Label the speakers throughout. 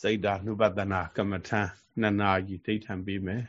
Speaker 1: စိတ်ဓာနုပဒနာကမ္မထံနှစ်နာရီဒိဋ္ဌံပေးမယ်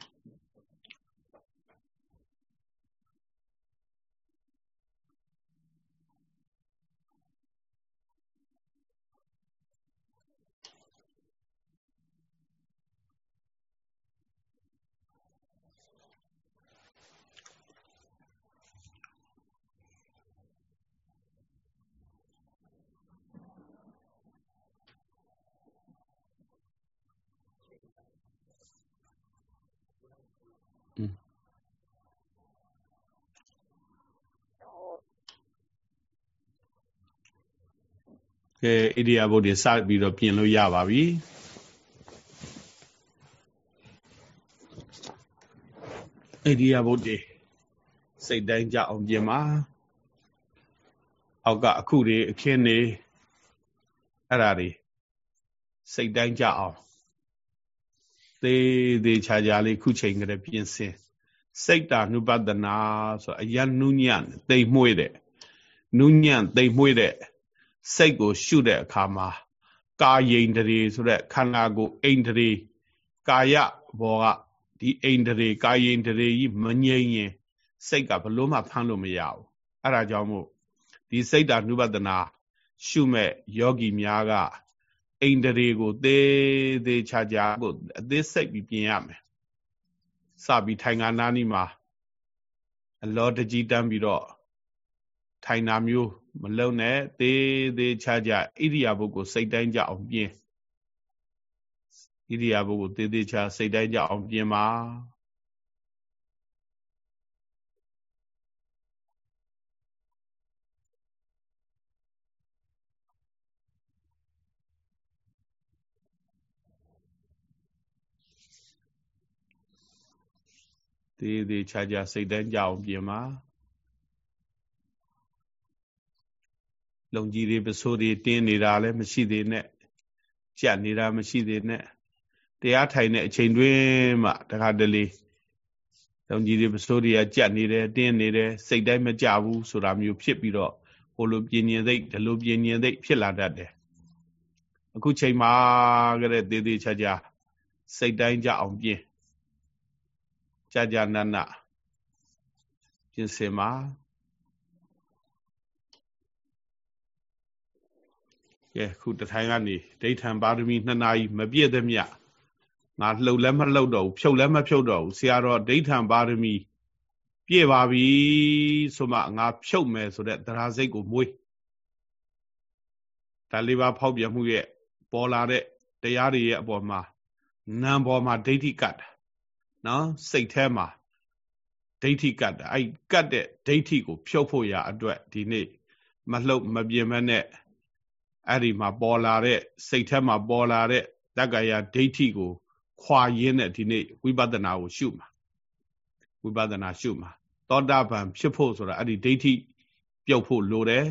Speaker 1: ကဲဣရိယာပုတ်တွေစပြီးတော့ပြင်လို့ရပါပြီဣရိယာပုတ်တွေစိတ်တိုင်းကြအောင်ပြင်ပါအောက်ကအခုတွေအခင်းတွေအဲ့ဒါတွေစိတ်တိုင်းကြအောင်သေးသေးချာချာလေးခုချိန်ကလေးပြင်ဆင်စိတ်တာနုပဒနာဆိုအယနုညံ့တိမ်မွေးတဲ့နုညံ့တိမ်မွေးတဲ့ စိတ်ကိုရှုတဲ့အခါမှာကာယိန္ဒြေဆိုတဲ့ခန္ဓာကိုယ်အိန္ဒြေကာယဘောကဒီအိန္ဒြေကာယိန္ဒြေကြီးမငြိမ်ရင်စိတ်ကဘလို့မှဖမ်းလို့မရဘူးအဲ့ဒါကြောင့်မို့ဒီစိတ်တာနုပဒနာ ရှုမဲ့ယောဂီများကအိန္ဒြေကိုသေးသေးချာချာကိုအသေးစိတ်ပြီးပြင်ရမယ်စပြီးထိုင်ငါနာနီမှာအလောတကြီးတန်းပြီးတော့ထိုင်တာမျိုး မလုံနဲ့သေးသေးချာချာဣရိယာပုတ်ကိုစိတ်တိုင်းကြအောင်ပြင်ဣရိယာပုတ်ကိုသေးသေးချာစိတ်တိုင်းကြအောင်ပြင်ပါသေးသေးချာချာစိတ်တိုင်းကြအောင်ပြင်ပါ လုံကြီးတွေပစိုးတွေတင်းနေတာလည်းမရှိသေးနဲ့ကြက်နေတာမရှိသေးနဲ့တရားထိုင်တဲ့အချိန်တွင်းမှတခါတလေလုံကြီးတွေပစိုးတွေကကြက်နေတယ်တင်းနေတယ်စိတ်တိုင်းမကြဘူးဆိုတာမျိုးဖြစ်ပြီးတော့ဟိုလိုပြင်းညင်သိဒီလိုပြင်းညင်သိဖြစ်လာတတ်တယ်အခုချိန်မှာကြတဲ့သေးသေးချာချာစိတ်တိုင်းကြအောင်ပြင်းကြာကြာနာနာပြင်စင်ပါ ကဲခုတထိုင်ကနေဒိဋ္ဌံပါရမီ2နာရီမပြည့်သမျှငါလှုပ်လည်းမလှုပ်တော့ဘူးဖြုတ်လည်းမဖြုတ်တော့ဘူးဆရာတော်ဒိဋ္ဌံပါရမီပြည့်ပါပြီဆိုမှငါဖြုတ်မယ်ဆိုတဲ့တရားစိတ်ကိုမွေးဒါလေးပါဖောက်ပြမှုရဲ့ပေါ်လာတဲ့တရားတွေရဲ့အပေါ်မှာနာမ်ပေါ်မှာဒိဋ္ဌိကတ်တာနော်စိတ်ထဲမှာဒိဋ္ဌိကတ်တာအဲ့ကတ်တဲ့ဒိဋ္ဌိကိုဖြုတ်ဖို့ရအတွက်ဒီနေ့မလှုပ်မပြင်းမနဲ့ အဲ့ဒီမှာပေါ်လာတဲ့စိတ်ထဲမှာပေါ်လာတဲ့တက္ကရာဒိဋ္ဌိကို ခွာရင်းနဲ့ဒီနေ့ဝိပဿနာကိုရှုမှာဝိပဿနာရှုမှာသောတာပန်ဖြစ်ဖို့ဆိုတာအဲ့ဒီဒိဋ္ဌိပြုတ်ဖို့လိုတယ်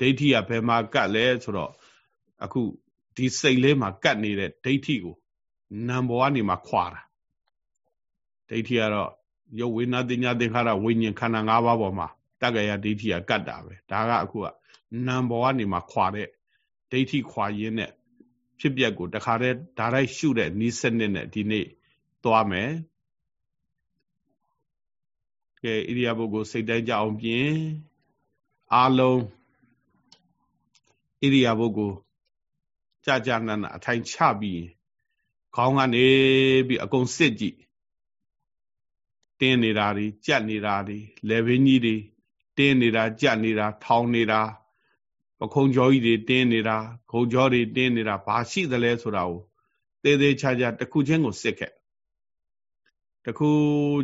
Speaker 1: ဒိဋ္ဌိကဘယ်မှာကတ်လဲဆိုတော့အခုဒီစိတ်လေးမှာကတ်နေတဲ့ဒိဋ္ဌိကိုနံဘောကနေမှခွာတာဒိဋ္ဌိကတော့ရုပ်ဝေနာတင်ညာသင်္ခါရဝိညာဉ်ခန္ဓာ၅ပါးပေါ်မှာတက္ကရာဒိဋ္ဌိကကတ်တာပဲဒါကအခုကနံဘောကနေမှခွာတဲ့ ဒိဋ္ဌိခွာရင်းနဲ့ဖြစ်ပျက်ကိုတခါတည်းဓာတ်ရိုက်ရှုတဲ့နီးစနစ်နဲ့ဒီနေ့သွားမယ်ကဲဣရိယာပုဂ္ဂိုလ်စိတ်တိုင်းကြအောင်ပြင်အာလုံးဣရိယာပုဂ္ဂိုလ်ကြာကြာနာနာအထိုင်ချပြီးခေါင်းကနေပြီးအကုန်စစ်ကြည့်တင်းနေတာတွေကြက်နေတာတွေလေဘင်းကြီးတွေတင်းနေတာကြက်နေတာထောင်းနေတာ ပခုံကြောကြီးတွေတင်းနေတာခုံကြောတွေတင်းနေတာဘာရှိသလဲဆိုတာကိုသေးသေးချာချာတစ်ခုချင်းကိုစစ်ခဲ့တစ်ခု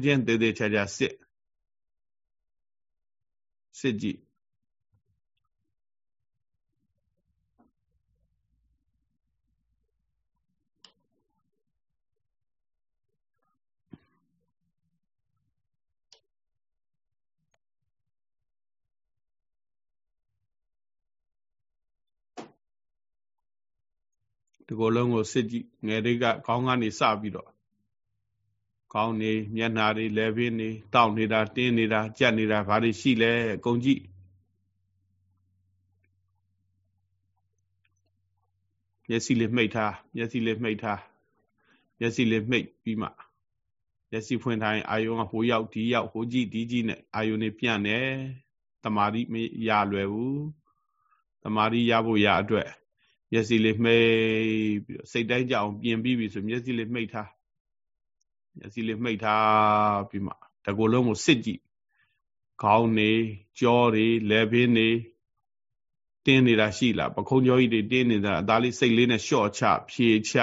Speaker 1: ချင်းသေးသေးချာချာစစ်စစ်ကြည့် ဒီကိုယ်လုံးကိုစစ်ကြည့်ငယ်တွေကခေါင်းကနေစပြီးတော့ခေါင်းနေမျက်နှာတွေလက်ဖင်းတွေတောက်နေတာတင်းနေတာကြက်နေတာဘာတွေရှိလဲအကုန်ကြည့်ကမျက်စိလေးမှိတ်ထားမျက်စိလေးမှိတ်ထားမျက်စိလေးမှိတ်ပြီးမှမျက်စိဖွင့်ထားရင်အာယုံကဟိုရောက်ဒီရောက်ဟိုကြည့်ဒီကြည့်နဲ့အာယုံနေပြန့်နေတမာတိမရလွယ်ဘူးတမာတိရဖို့ရအတွက် မျက်စိလေးမှိတ်ပြီးတော့စိတ်တိုင်းကြအောင်ပြင်ပြီးပြီဆိုမျက်စိလေးမှိတ်ထားမျက်စိလေးမှိတ်ထားပြီးမှတကူလုံးကိုစစ်ကြည့်ခေါင်းနေကြောတွေလက်ဖင်းနေတင်းနေတာရှိလားပခုံးကြောကြီးတွေတင်းနေတာအသားလေးစိတ်လေးနဲ့လျှော့ချဖြေချ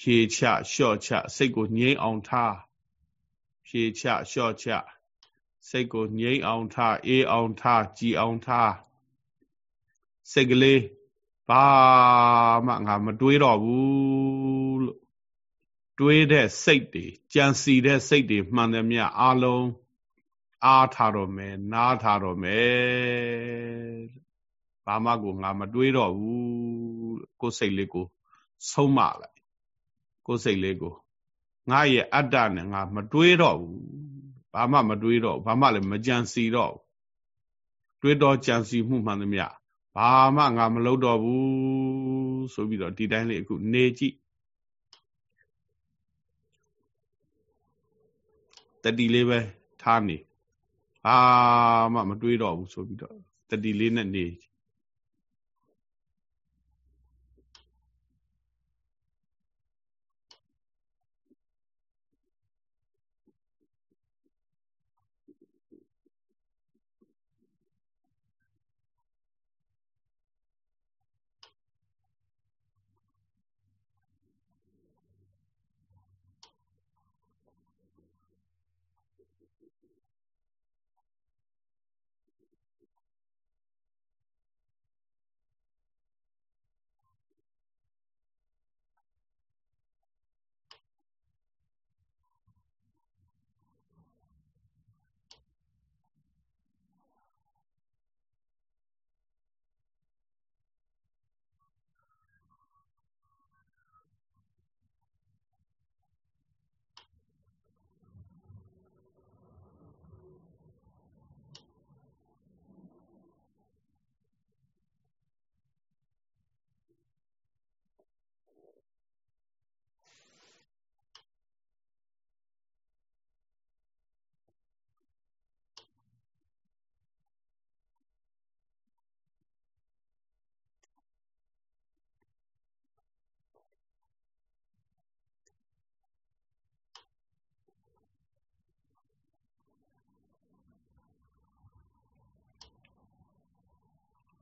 Speaker 1: ဖြေချလျှော့ချစိတ်ကိုငြိမ်းအောင်ထားဖြေချလျှော့ချစိတ်ကိုငြိမ်းအောင်ထားအေးအောင်ထားကြည်အောင်ထား စိတ်ကလေးဘာမှငါမတွေးတော့ဘူးလို့တွေးတဲ့စိတ်တွေကြံစီတဲ့စိတ်တွေမှန်တယ်မြအလုံးအားထားတော့မယ်နားထားတော့မယ်ဘာမှကိုငါမတွေးတော့ဘူးကိုယ်စိတ်လေးကိုဆုံးမလိုက်ကိုယ်စိတ်လေးကိုငါရဲ့အတ္တနဲ့ငါမတွေးတော့ဘူးဘာမှမတွေးတော့ဘာမှလည်းမကြံစီတော့တွေးတော့ကြံစီမှုမှန်သမျှ ဘာမှငါမလုပ်တော့ဘူးဆိုပြီးတော့ဒီတိုင်းလေးအခုနေကြည့်တတိလေးပဲထားနေဘာမှမတွေးတော့ဘူးဆိုပြီးတော့တတိလေးနဲ့နေ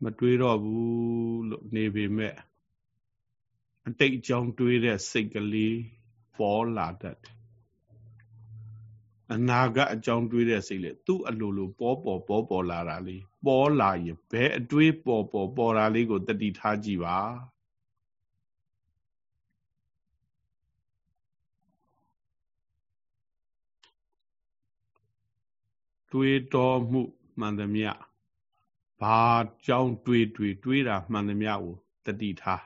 Speaker 1: မတွေးတော့ဘူးလို့နေပေမဲ့အတိတ်အကြောင်းတွေးတဲ့စိတ်ကလေးပေါ်လာတတ်တယ်အနာဂတ်အကြောင်းတွေးတဲ့စိတ်လေသူ့အလိုလိုပေါ်ပေါ်ပေါ်ပေါ်လာတာလေးပေါ်လာရင်ဘယ်အတွေးပေါ်ပေါ်ပေါ်တာလေးကိုတတိထားကြည့်ပါတွေးတော်မှုမှန်သမျှ ဘာကြောင်းတွေးတွေးတွေးတာမှန်သမျှကိုတတိထား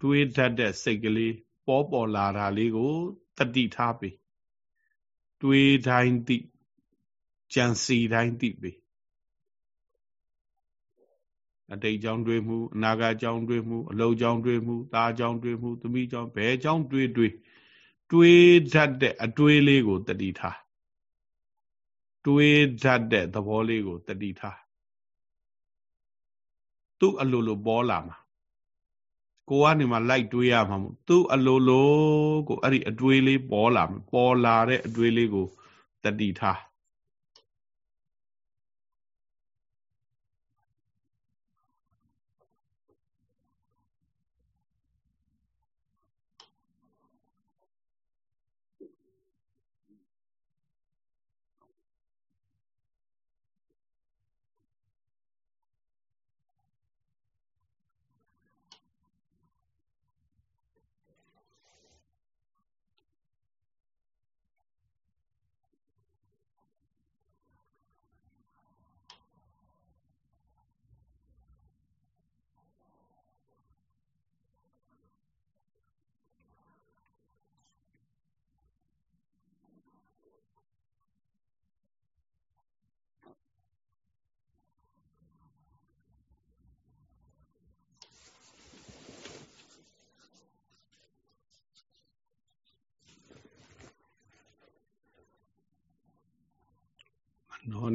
Speaker 1: တွေးတတ်တဲ့စိတ်ကလေးပေါ်ပေါ်လာတာလေးကိုတတိထားပြီတွေးတိုင်းသိကြံစီတိုင်းသိပြီအတိတ်ကြောင့်တွေးမှုအနာဂတ်ကြောင့်တွေးမှုအလုံးကြောင့်တွေးမှုသားကြောင့်တွေးမှုသမီးကြောင့်ဘယ်ကြောင့်တွေးတွေး တွေးတတ်တဲ့အတွေးလေးကိုတတိထားတွေးတတ်တဲ့သဘောလေးကိုတတိထားသူ့အလိုလိုပေါ်လာမှာကိုကနေမှလိုက်တွေးရမှာမို့သူ့အလိုလိုကိုအဲ့ဒီအတွေးလေးပေါ်လာပေါ်လာတဲ့အတွေးလေးကိုတတိထား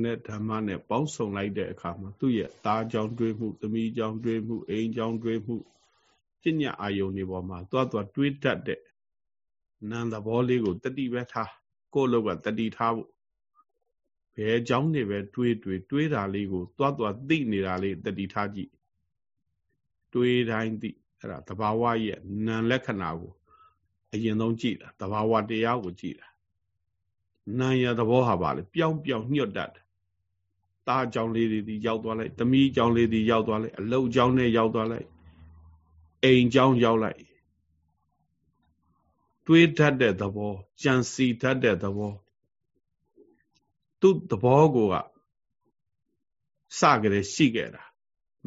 Speaker 1: နဲ့ဓမ္မနဲ့ပေါင်းစုံလိုက်တဲ့အခါမှာသူ့ရဲ့သားကြောင့်တွေးမှုသမီးကြောင့်တွေးမှုအိမ်ကြောင့်တွေးမှုပညာအာယုန်တွေပေါ်မှာသွားသွားတွေးတတ်တဲ့နာမ်သဘောလေးကိုတတိပဲထားကိုယ့်လောက်ကတတိထားဖို့ဘယ်ကြောင့်နေပဲတွေးတွေးတွေးတာလေးကိုသွားသွားသိနေတာလေးတတိထားကြည့်တွေးတိုင်းသိအဲ့ဒါသဘာဝရဲ့နာမ်လက္ခဏာကိုအရင်ဆုံးကြည့်တာသဘာဝတရားကိုကြည့်တာနာရသဘောဟာပါလေပျောက်ပျောက်ညွတ်တတ်တယ် ตาကြောင်လေးတွေဒီရောက်သွားလိုက်။သမီးကြောင်လေးတွေရောက်သွားလိုက်။အလုတ်ကြောင်နဲ့ရောက်သွားလိုက်။အိမ်ကြောင်ရောက်လိုက်။တွေးတတ်တဲ့သဘောကြံစီတတ်တဲ့သဘောသူ့သဘောကိုကစကြတဲ့ရှိခဲ့တာ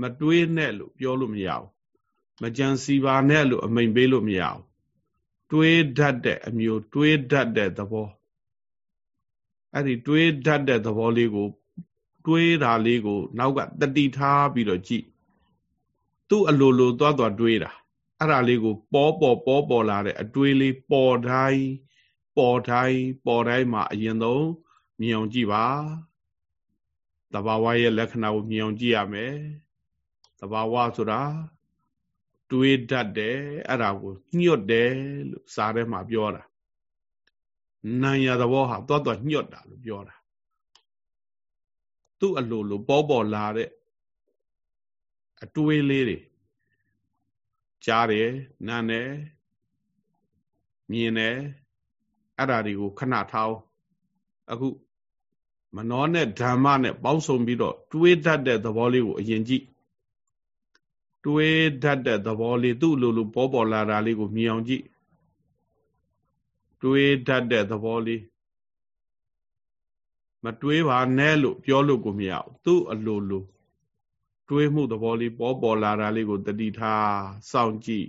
Speaker 1: မတွေးနဲ့လို့ပြောလို့မရဘူး။မကြံစီပါနဲ့လို့အမိန်ပေးလို့မရဘူး။တွေးတတ်တဲ့အမျိုးတွေးတတ်တဲ့သဘောအဲ့ဒီတွေးတတ်တဲ့သဘောလေးကို တွေးတာလေးကို နောက်ကတတိထားပြီးတော့ကြည့်သူ့အလိုလိုသွားသွားတွေးတာအဲ့ဒါလေးကိုပေါ်ပေါ်ပေါ်ပေါ်လာတဲ့အတွေးလေးပေါ်တိုင်းပေါ်တိုင်းပေါ်တိုင်းမှာအရင်ဆုံးမြင်အောင်ကြည့်ပါတဘာဝရဲ့လက္ခဏာကိုမြင်အောင်ကြည့်ရမယ်တဘာဝဆိုတာတွေးတတ်တယ်အဲ့ဒါကိုညှွတ်တယ်လို့စာထဲမှာပြောတာနာရသဘောဟာသွားသွားညှော့တာလို့ပြောတာ သူ့အလိုလိုပေါ်ပေါ်လာတဲ့အတွေးလေးတွေကြားတယ်နားတယ်မြင်တယ်အဲ့ဓာတွေကိုခဏထားအခုမနောနဲ့ဓမ္မနဲ့ပေါင်းစုံပြီးတော့တွေးတတ်တဲ့သဘောလေးကိုအရင်ကြည့်တွေးတတ်တဲ့သဘောလေးသူ့လိုလိုပေါ်ပေါ်လာတာလေးကိုမြင်အောင်ကြည့်တွေးတတ်တဲ့သဘောလေး မတွေးပါနဲ့လို့ပြောလို့ကိုမရဘူးသူ့အလိုလိုတွေးမှုသဘောလေးပေါ်ပေါ်လာတာလေးကိုတတိထားစောင့်ကြည့်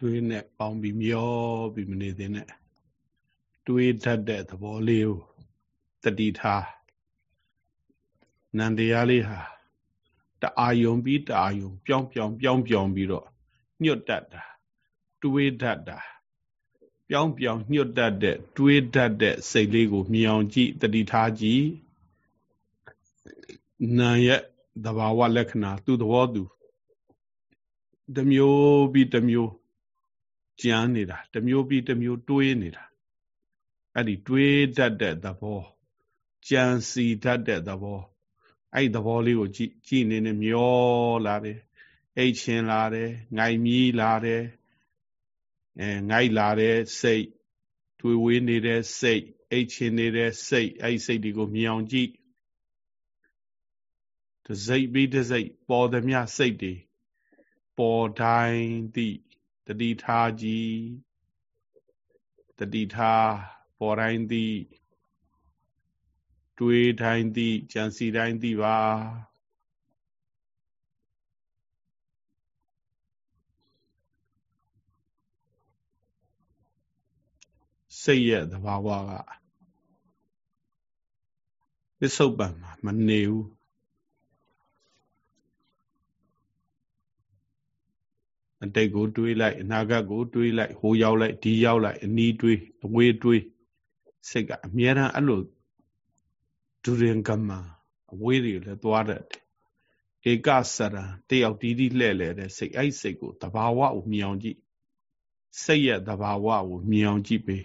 Speaker 1: တွေးနဲ့ပေါင်းပြီးမျောပြီးမနေသင့်နဲ့တွေးတတ်တဲ့သဘောလေးကိုတတိထားနန္တရားလေးဟာတအာယုံပြီးတအာယုံပြောင်းပြောင်းပြောင်းပြောင်းပြီးတော့ညွတ်တတ်တာတွေးတတ်တာပြောင်းပြောင်းညွတ်တတ်တဲ့တွေးတတ်တဲ့စိတ်လေးကိုမြင်အောင်ကြည့်တတိထားကြည့်နာရဲ့သဘာဝလက္ခဏာသူ့သဘောသူတမျိုးပြီးတမျိုး ကြမ်းနေတာတမျိုးပြီးတမျိုးတွေးနေတာအဲ့ဒီတွေးတတ်တဲ့သဘောကြံစီတတ်တဲ့သဘောအဲ့သဘောလေးကိုကြည့်ကြည့်နေနေမျောလာတယ်အိတ်ချင်းလာတယ်ငိုင်မြီးလာတယ်အဲငိုက်လာတဲ့စိတ်တွေဝေးနေတဲ့စိတ်အိတ်ချင်းနေတဲ့စိတ်အဲ့စိတ်တွေကိုမြင်အောင်ကြည့်တစိတ်ပြီးတစိတ်ပေါ်သည်မြစိတ်တွေပေါ်တိုင်းသည့် တတိထားကြည်တတိထားပေါ်တိုင်းသည့်တွေးတိုင်းသည့်ကြံစီတိုင်းသည့်ပါစိတ်ရဲ့သဘာဝကပစ္စုပန်မှာမနေဘူး အတိတ်ကိုတွေးလိုက်အနာဂတ်ကိုတွေးလိုက်ဟိုရောက်လိုက်ဒီရောက်လိုက်အနီးတွေးအဝေးတွေးစိတ်ကအမြဲတမ်းအဲ့လိုဒုရင်ကမအဝေးတွေလည်းသွားတတ်တယ်ဧကစရံတယောက်တီးတီးလှဲ့လေတဲ့စိတ်အဲ့စိတ်ကိုတဘာဝကိုမြင်အောင်ကြည့်စိတ်ရဲ့တဘာဝကိုမြင်အောင်ကြည့်ပေး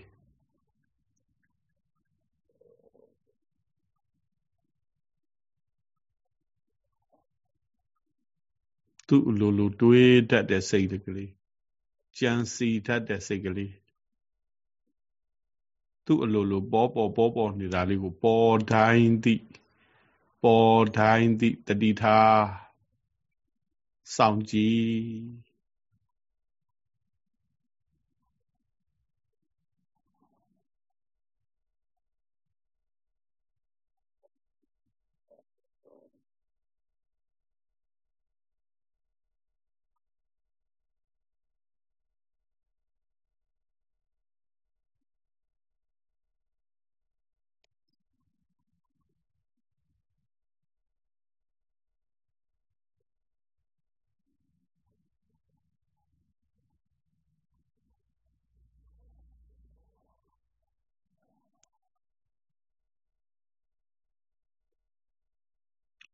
Speaker 1: သူ့အလိုလိုတွေးတတ်တဲ့စိတ်ကလေးကြံစီတတ်တဲ့စိတ်ကလေးသူ့အလိုလိုပေါ်ပေါ်ပေါ်ပေါ်နေတာလေးကိုပေါ်တိုင်းသည့်ပေါ်တိုင်းသည့်တတိထားစောင့်ကြည့်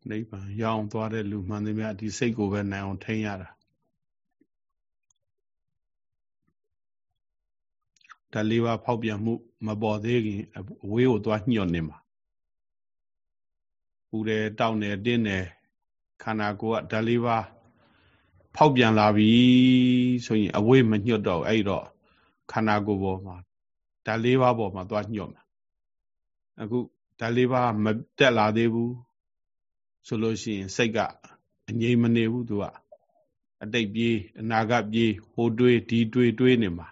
Speaker 1: နိဗ္ဗာန်ရောက်သွားတဲ့လူမှန်သမျှဒီစိတ်ကိုပဲနိုင်အောင်ထိန်းရတာဓာလေးပါဖောက်ပြန်မှု မပေါ်သေးခင်အဝေးကိုသွားညှော့နေမှာပူတယ်တောက်တယ်တင်းတယ်ခန္ဓာကိုယ်ကဓာလေးပါဖောက်ပြန်လာပြီဆိုရင်အဝေးမညှော့တော့အဲ့တော့ခန္ဓာကိုယ်ပေါ်မှာဓာလေးပါပေါ်မှာသွားညှော့မှာအခုဓာလေးပါမတက်လာသေးဘူး ဆိုလို့ရှိရင်စိတ်ကအငြိမ်မနေဘူးသူကအတိတ်ပြေးအနာဂတ်ပြေးဟိုတွေးဒီတွေးတွေးနေမှာ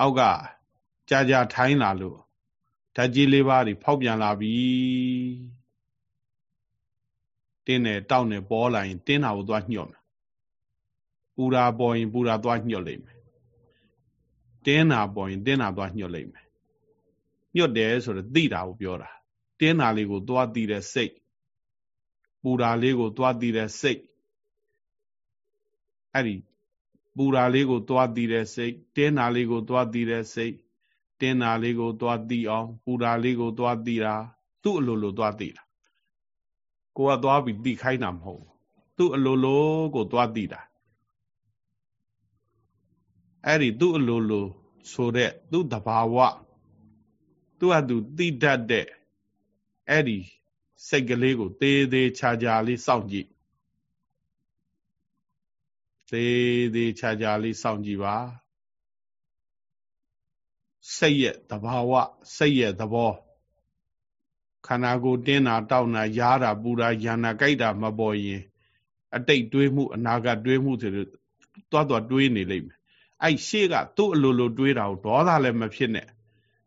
Speaker 1: အောက်ကကြာကြာထိုင်းလာလို့ဓာတ်ကြီးလေးပါးတွေဖောက်ပြန်လာပြီတင်းတယ်တောက်တယ်ပေါ်လာရင်တင်းတာကိုသွားညှော့မယ်ပူရာပေါ်ရင်ပူရာသွားညှော့လိုက်မယ်တင်းတာပေါ်ရင်တင်းတာသွားညှော့လိုက်မယ်ညှော့တယ်ဆိုတော့သိတာကိုပြောတာတင်းတာလေးကိုသွားသိတဲ့စိတ် ပူတာလေးကို သွားသိတဲ့စိတ်အဲ့ဒီပူတာလေးကို သွားသိတဲ့စိတ်တင်းတာလေးကို သွားသိတဲ့စိတ်တင်းတာလေးကို သွားသိအောင်ပူတာလေးကို သွားသိတာသူ့အလိုလိုသွားသိတာကိုကသွားပြီးသိခိုင်းတာမဟုတ်သူ့အလိုလိုကိုသွားသိတာအဲ့ဒီသူ့အလိုလိုဆိုတဲ့သူ့တဘာဝသူ့ဟာသူသိတတ်တဲ့အဲ့ဒီ စိတ်ကလေးကိုသေးသေးချာချာလေးစောင့်ကြည့်သေးသေးချာချာလေးစောင့်ကြည့်ပါစိတ်ရဲ့သဘာဝစိတ်ရဲ့သဘောခန္ဓာကိုယ်တင်းတာတောက်တာရားတာပူတာယန္တာကြိုက်တာမပေါ်ရင် အတိတ်တွေးမှုအနာဂတ်တွေးမှုဆိုတော့တွားတွားတွေးနေလိမ့်မယ်အဲ့ရှေ့ကသူ့အလိုလိုတွေးတာကိုဒေါသလည်းမဖြစ်နဲ့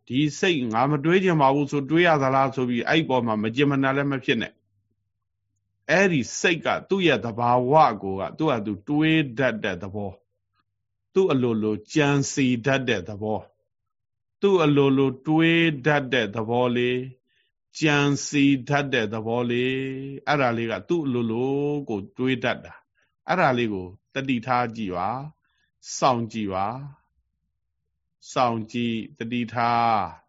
Speaker 1: ဒီစိတ်ငါမတွေးကြပါဘူးဆိုတွေးရသလားဆိုပြီးအဲ့ပေါ်မှာမကြင်မနာလည်းမဖြစ်နဲ့အဲ့ဒီစိတ်ကသူ့ရဲ့သဘာဝကိုကသူ့ဟာသူတွေးတတ်တဲ့သဘောသူသူ့အလိုလိုကြံစီတတ်တဲ့သဘောသူ့အလိုလိုတွေးတတ်တဲ့သဘောလေးကြံစီတတ်တဲ့သဘောလေးအဲ့ဒါလေးကသူ့အလိုလိုကိုတွေးတတ်တာအဲ့ဒါလေးကိုတတိထားကြည့်ပါစောင့်ကြည့်ပါ စောင့်ကြည့်တတိထား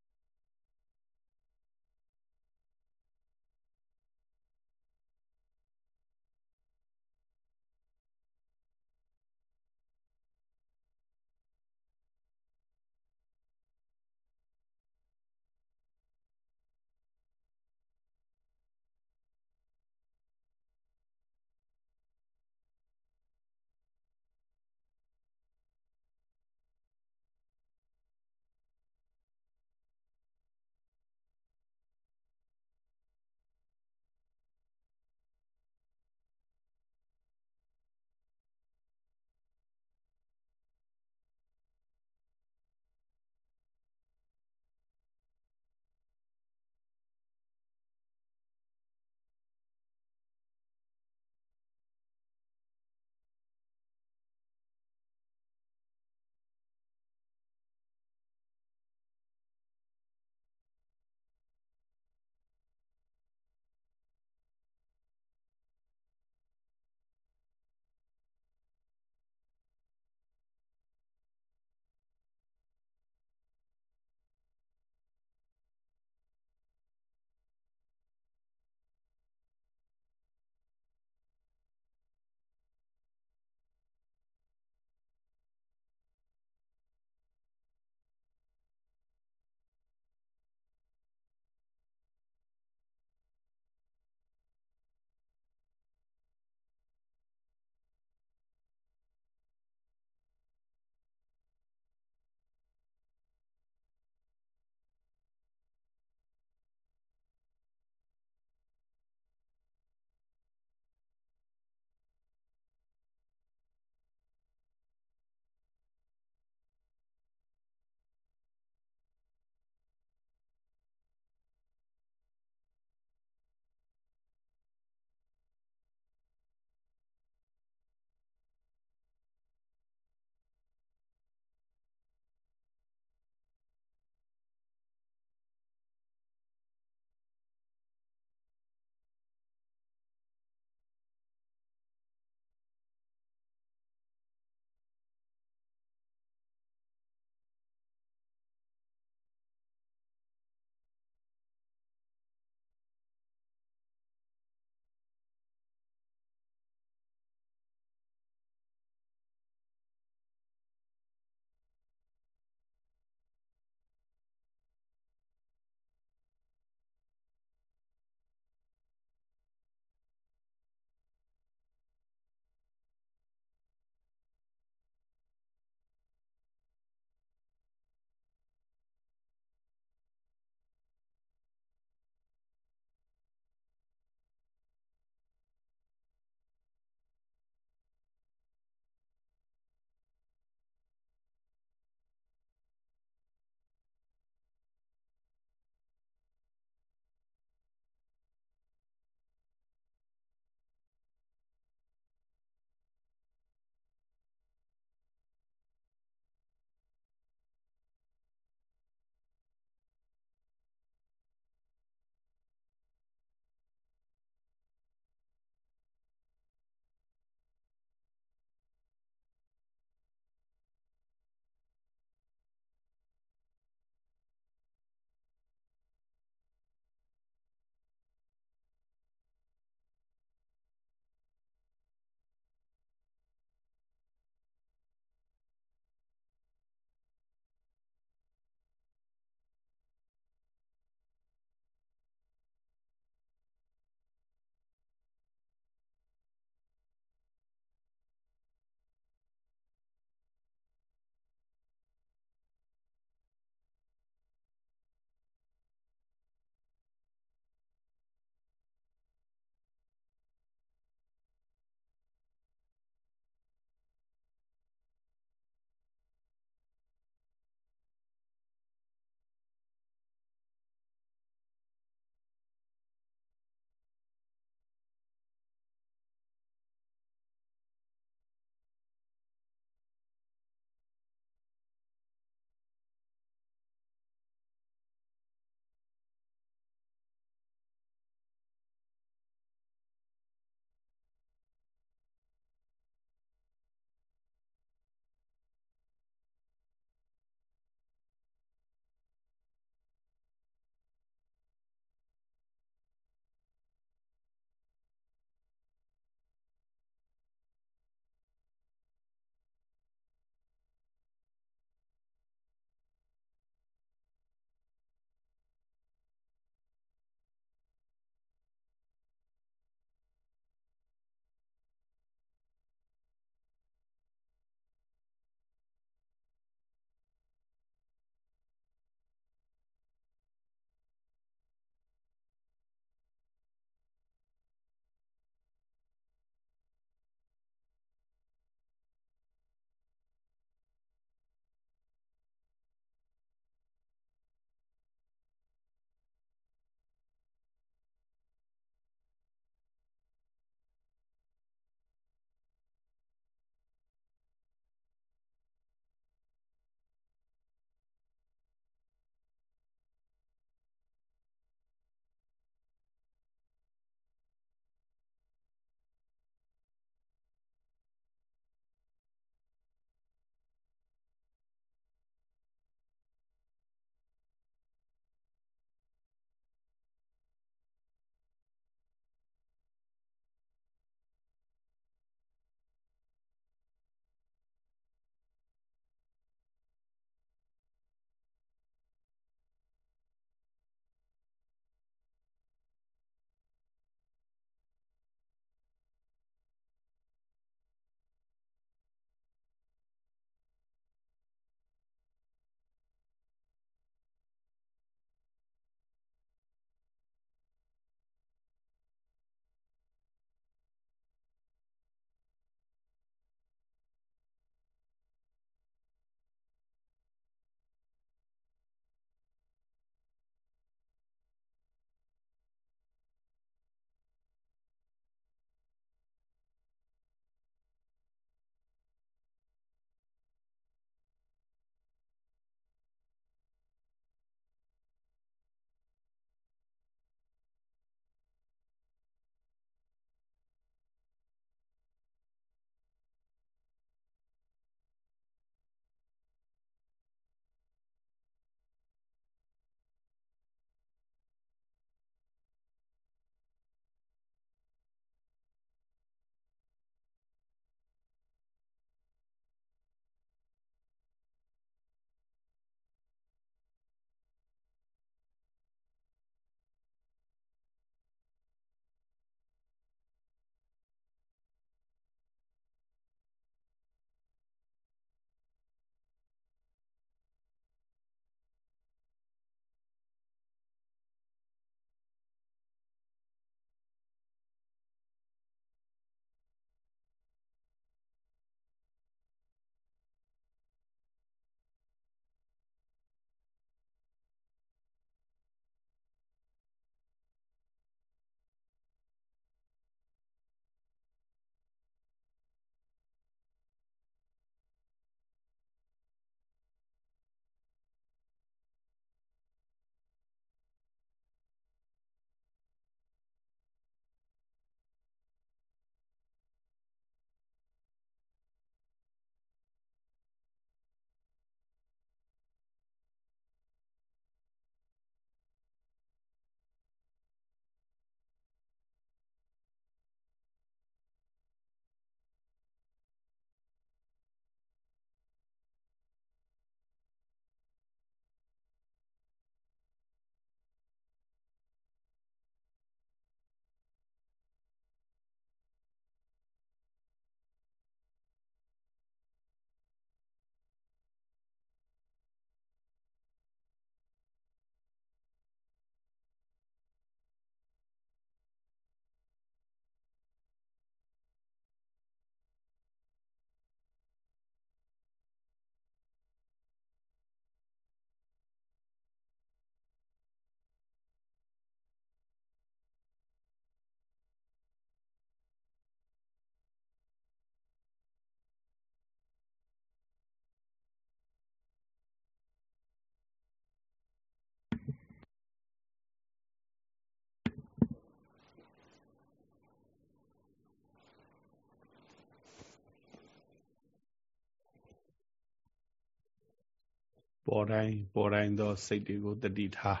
Speaker 1: ပေါ်တိုင်းပေါ်တိုင်းသောစိတ်တွေကိုတတိထား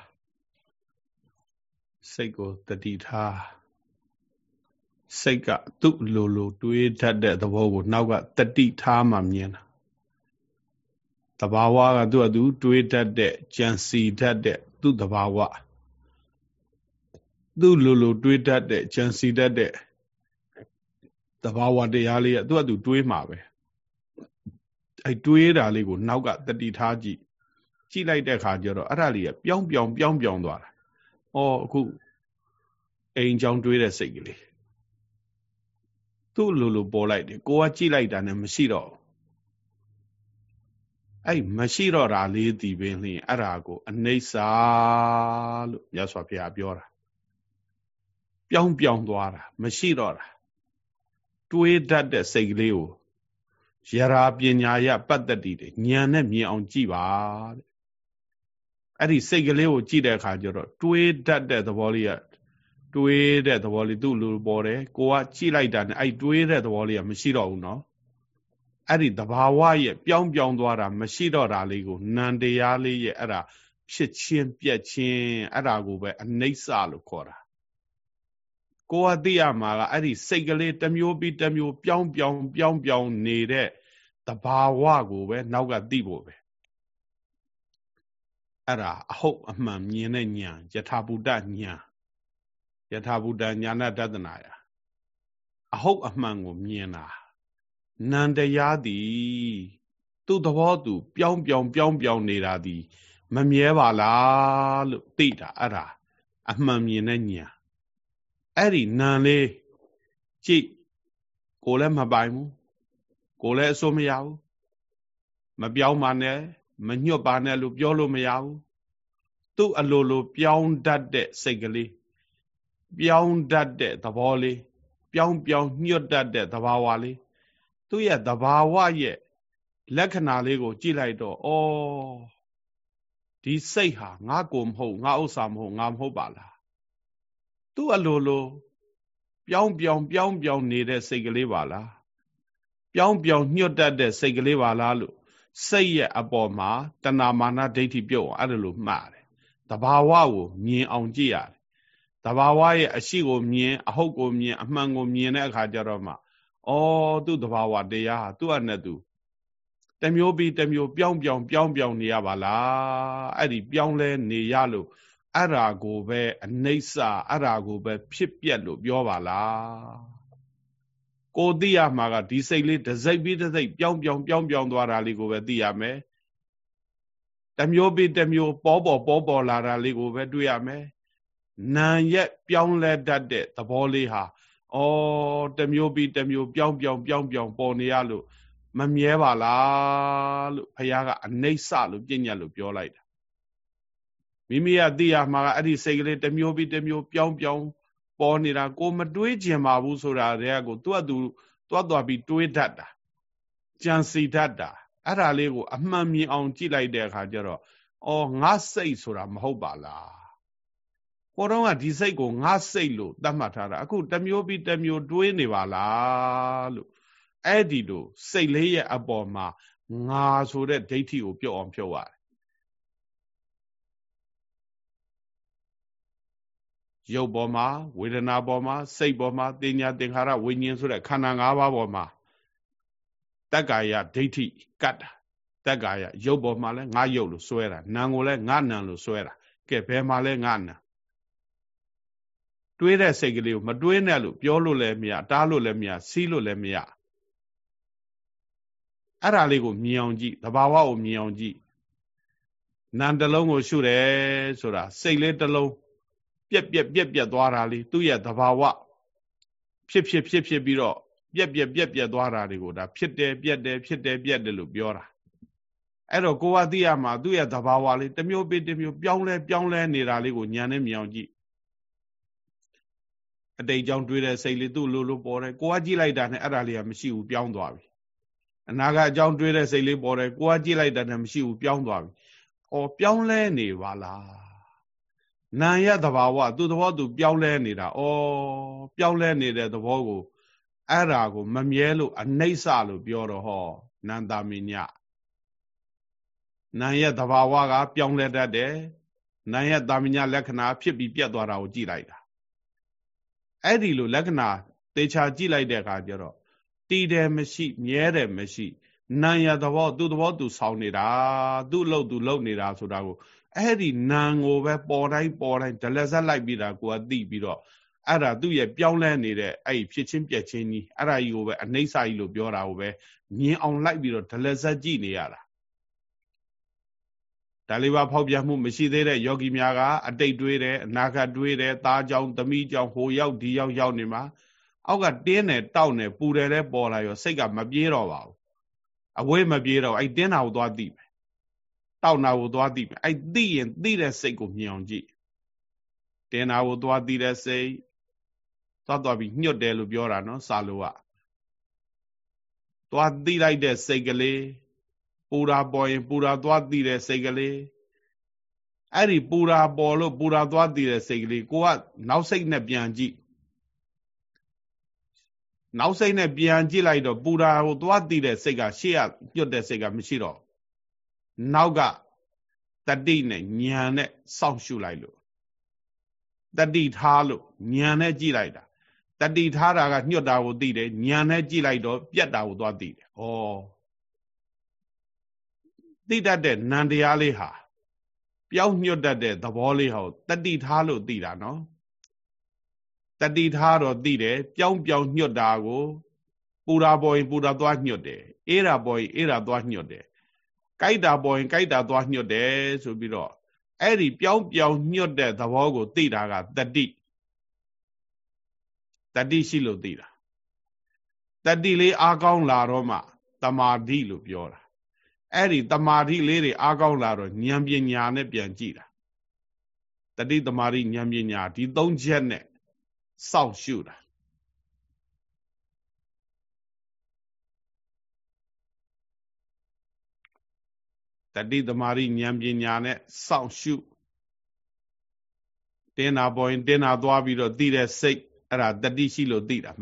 Speaker 1: စိတ်ကိုတတိထားစိတ်ကသူ့လိုလိုတွေးတတ်တဲ့သဘောကိုနောက်ကတတိထားမှမြင်တာတဘာဝကသူ့အတူတွေးတတ်တဲ့ကြံစီတတ်တဲ့သူ့တဘာဝသူ့လိုလိုတွေးတတ်တဲ့ကြံစီတတ်တဲ့တဘာဝတရားလေးကသူ့အတူတွေးမှာပဲအဲတွေးတာလေးကိုနောက်ကတတိထားကြည့် ကြည့်လိုက်တဲ့အခါကျတော့အဲ့ဒါလေးကပြောင်းပြောင်းပြောင်းပြောင်းသွားတာ။အော်အခုအိမ်ကြောင်တွေးတဲ့စိတ်ကလေးသူ့လိုလိုပေါ်လိုက်တယ်ကိုကကြည့်လိုက်တာနဲ့မရှိတော့အဲ့မရှိတော့တာလေးဒီပင်လျင်အဲ့ဒါကိုအနိစ္စလို့မြတ်စွာဘုရားပြောတာပြောင်းပြောင်းသွားတာမရှိတော့တာတွေးတတ်တဲ့စိတ်ကလေးကိုယရာပညာယပတ္တတိတဲ့ဉာဏ်နဲ့မြင်အောင်ကြည့်ပါတဲ့ အဲ့ဒီစိတ်ကလေးကိုကြည့်တဲ့အခါကျတော့တွေးတတ်တဲ့သဘောလေးကတွေးတဲ့သဘောလေးသူ့လူပေါ်တယ်ကိုကကြည့်လိုက်တာနဲ့အဲ့တွေးတဲ့သဘောလေးကမရှိတော့ဘူးနော်အဲ့ဒီသဘာဝရဲ့ပြောင်းပြောင်းသွားတာမရှိတော့တာလေးကိုနံတရားလေးရဲ့အဲ့ဒါဖြစ်ချင်းပြက်ချင်းအဲ့ဒါကိုပဲအနိစ္စလို့ခေါ်တာကိုကသိရမှာကအဲ့ဒီစိတ်ကလေးတစ်မျိုးပြီးတစ်မျိုးပြောင်းပြောင်းပြောင်းပြောင်းနေတဲ့သဘာဝကိုပဲနောက်ကသိဖို့ပဲ အဲ့ဒါအဟုတ်အမှန်မြင်တဲ့ဉာဏ်ယထာဘုဒ္ဓဉာဏ်ယထာဘုဒ္ဓဉာဏတဒနာယအဟုတ်အမှန်ကိုမြင်တာနန္တရားသည်သူ့သဘောသူ ပြောင်းပြောင်းပြောင်းပြောင်းနေတာသည်မမြဲပါလားလို့သိတာအဲ့ဒါအမှန်မြင်တဲ့ဉာဏ်အဲ့ဒီနံလေးကြည့်ကိုလည်းမပိုင်ဘူးကိုလည်းအစိုးမရဘူးမပြောင်းပါနဲ့ မညွတ်ပါနဲ့လို့ပြောလို့မရဘူးသူ့အလိုလိုပြောင်းတတ်တဲ့စိတ်ကလေးပြောင်းတတ်တဲ့သဘောလေးပြောင်းပြောင်းညွတ်တတ်တဲ့သဘာဝလေးသူ့ရဲ့သဘာဝရဲ့လက္ခဏာလေးကို ကြည့်လိုက်တော့ဩဒီစိတ်ဟာငါကိုမဟုတ်ငါဥစ္စာမဟုတ်ငါမဟုတ်ပါလားသူ့အလိုလိုပြောင်းပြောင်းပြောင်းပြောင်းနေတဲ့စိတ်ကလေးပါလားပြောင်းပြောင်းညှွတ်တတ်တဲ့စိတ်ကလေးပါလားလို့ စိတ်ရဲ့အပေါ်မှာတဏမာနဒိဋ္ဌိပြုတ်အောင်အဲ့ဒါလိုမှားတယ်တဘာဝကိုမြင်အောင်ကြည့်ရတယ်တဘာဝရဲ့အရှိကိုမြင်အဟုတ်ကိုမြင်အမှန်ကိုမြင်တဲ့အခါကျတော့မှဩသူ့တဘာဝတရားဟာသူ့အနဲ့သူတမျိုးပြီးတမျိုးပြောင်းပြောင်းပြောင်းပြောင်းနေရပါလားအဲ့ဒီပြောင်းလဲနေရလို့အဲ့ဓာကိုပဲအနိစ္စအဲ့ဓာကိုပဲဖြစ်ပြက်လို့ပြောပါလား ကိုသိရမှာကဒီစိတ်လေးတစ်စိတ်ပြီးတစ်စိတ်ပြောင်းပြောင်းပြောင်းပြောင်းသွားတာလေးကိုပဲသိရမယ်တမျိုးပြီးတမျိုးပေါ်ပေါ်ပေါ်ပေါ်လာတာလေးကိုပဲတွေ့ရမယ်နာရက်ပြောင်းလဲတတ်တဲ့သဘောလေးဟာဩတမျိုးပြီးတမျိုးပြောင်းပြောင်းပြောင်းပြောင်းပေါ်နေရလို့မမြဲပါလားလို့ဘုရားကအနိစ္စလို့ပြညတ်လို့ပြောလိုက်တာမိမိကသိရမှာကအဲ့ဒီစိတ်ကလေးတမျိုးပြီးတမျိုးပြောင်းပြောင်း ပေါ်နေတာကိုမတွေးကျင်ပါဘူးဆိုတာတည်းကကိုသူ့အတူသွားသွားပြီးတွေးတတ်တာကြံစီတတ်တာအဲ့ဒါလေးကို အမှန်မြင်အောင်ကြည့်လိုက်တဲ့အခါကျတော့အော်ငါစိတ်ဆိုတာမဟုတ်ပါလားဟိုတော့ကဒီစိတ်ကိုငါစိတ်လို့သတ်မှတ်ထားတာအခုတမျိုးပြီးတမျိုးတွေးနေပါလားလို့အဲ့ဒီလိုစိတ်လေးရဲ့အပေါ်မှာငါဆိုတဲ့ဒိဋ္ဌိကိုပြုတ်အောင်ပြုတ်ရတယ် ရုပ်ပေါ်မှာဝေဒနာပေါ်မှာစိတ်ပေါ်မှာတင်ညာသင်္ခါရဝိညာဉ်ဆိုတဲ့ခန္ဓာ၅ပါးပေါ်မှာတက္ကာယဒိဋ္ဌိကတ်တာတက္ကာယရုပ်ပေါ်မှာလဲငါရုပ်လို့စွဲတာနာမ်ကိုလဲငါနာမ်လို့စွဲတာကဲဘယ်မှာလဲငါနာမ်တွေးတဲ့စိတ်ကလေးကိုမတွေးနဲ့လို့ပြောလို့လည်းမရတားလို့လည်းမရစီးလို့လည်းမရအဲ့ဒါလေးကိုမြင်အောင်ကြည့်သဘာဝကိုမြင်အောင်ကြည့်နာမ်တစ်လုံးကိုရှုတယ်ဆိုတာစိတ်လေးတစ်လုံး ပြက်ပြက်ပြက်ပြက်သွားတာလေးသူ့ရဲ့သဘာဝဖြစ်ဖြစ်ဖြစ်ဖြစ်ပြီးတော့ပြက်ပြက်ပြက်ပြက်သွားတာတွေကိုဒါဖြစ်တယ်ပြက်တယ်ဖြစ်တယ်ပြက်တယ်လို့ပြောတာအဲ့တော့ကိုကသိရမှာသူ့ရဲ့သဘာဝလေးတစ်မျိုးပြီးတစ်မျိုးပြောင်းလဲပြောင်းလဲနေတာလေးကိုညာနဲ့မြင်အောင်ကြည့်အတိတ်ကြောင့်တွေးတဲ့စိတ်လေးသူ့လိုလိုပေါ်တယ်ကိုကကြည့်လိုက်တာနဲ့အဲ့ဒါလေးကမရှိဘူးပြောင်းသွားပြီအနာကအကြောင်းတွေးတဲ့စိတ်လေးပေါ်တယ်ကိုကကြည့်လိုက်တာနဲ့မရှိဘူးပြောင်းသွားပြီ။အော်ပြောင်းလဲနေပါလား နာရသဘာဝသူ့သဘောသူပြောင်းလဲနေတာဩပြောင်းလဲနေတဲ့သဘောကိုအဲ့ဓာကိုမမြဲလို့အနိစ္စလို့ပြောတော့ဟောနန္တာမိညနာရဲ့သဘာဝကပြောင်းလဲတတ်တယ်နာရဲ့တာမညာလက္ခဏာဖြစ်ပြီးပြတ်သွားတာကိုကြည့်လိုက်တာအဲ့ဒီလိုလက္ခဏာသေချာကြည့်လိုက်တဲ့အခါကျတော့တည်တယ်မရှိ မြဲတယ်မရှိနာရသဘောသူ့သဘောသူဆောင်းနေတာသူ့အလုပ်သူလုပ်နေတာဆိုတာကို အဲ့ဒီနာကိုပဲပေါ်တိုင်းပေါ်တိုင်းဒလဇက်လိုက်ပြီးတာကိုကသိပြီးတော့အဲ့ဒါသူ့ရဲ့ပြောင်းလဲနေတဲ့အဲ့ဖြစ်ချင်းပြက်ချင်းကြီးအဲ့ဒါကြီးကိုပဲအနှိမ့်စာကြီးလို့ပြောတာကိုပဲမြင်အောင်လိုက်ပြီးတော့ဒလဇက်ကြည့်နေရတာဒါလေးပါဖောက်ပြမှုမရှိသေးတဲ့ယောဂီများကအတိတ်တွေးတယ်အနာဂတ်တွေးတယ်သားကြောင့်သမီးကြောင့်ဟိုရောက်ဒီရောက်ရောက်နေမှာအောက်ကတင်းတယ်တောက်တယ်ပူတယ်လဲပေါ်လာရောစိတ်ကမပြေးတော့ပါဘူးအဝေးမပြေးတော့အဲ့တင်းတာကိုသွားသိမယ် တောက်နာကိုသွားသိမယ်အဲ့သိရင်သိတဲ့စိတ်ကိုမြင်အောင်ကြည့်တင်းတာကိုသွားသိတဲ့စိတ်သွားသွားပြီးညှွတ်တယ်လို့ပြောတာနော်စာလိုကသွားသိလိုက်တဲ့စိတ်ကလေးပူရာပေါ်ရင်ပူရာသွားသိတဲ့စိတ်ကလေးအဲ့ဒီပူရာပေါ်လို့ပူရာသွားသိတဲ့စိတ်ကလေးကိုကနောက်စိတ်နဲ့ပြန်ကြည့်နောက်စိတ်နဲ့ပြန်ကြည့်လိုက်တော့ပူရာကိုသွားသိတဲ့စိတ်ကရှေ့ကညွတ်တဲ့စိတ်ကမရှိတော့ နောက်ကတတိနဲ့ညံနဲ့စောင့်ရှုလိုက်လို့တတိထားလို့ညံနဲ့ကြည့်လိုက်တာတတိထားတာကညွတ်တာကိုသိတယ်ညံနဲ့ကြည့်လိုက်တော့ပြက်တာကိုသွားသိတယ်ဩသိတတ်တဲ့နံတရားလေးဟာပြောင်းညွတ်တတ်တဲ့သဘောလေးဟာတတိထားလို့သိတာနော်တတိထားတော့သိတယ်ပြောင်းပြောင်းညွတ်တာကိုပူရာပေါ်ရင်ပူရာသွားညွတ်တယ်အေးရာပေါ်ရင်အေးရာသွားညွတ်တယ် ကြိုက်တာပေါ်ရင်ကြိုက်တာသွားညွတ်တယ်ဆိုပြီးတော့အဲ့ဒီပြောင်းပြောင်းညွတ်တဲ့သဘောကိုသိတာကတတိတတိရှိလို့သိတာတတိလေးအားကောင်းလာတော့မှတမာတိလို့ပြောတာအဲ့ဒီတမာတိလေးတွေအားကောင်းလာတော့ဉာဏ်ပညာနဲ့ပြန်ကြည့်တာတတိတမာတိဉာဏ်ပညာဒီသုံးချက်နဲ့စောင့်ရှုတာ တတိတမာတိဉာဏ်ပညာနဲ့စောင့်ရှုတင်းနာပေါ်ရင်တင်းနာသွားပြီးတော့သိတဲ့စိတ်အဲ့ဒါတတိရှိလို့သိတာ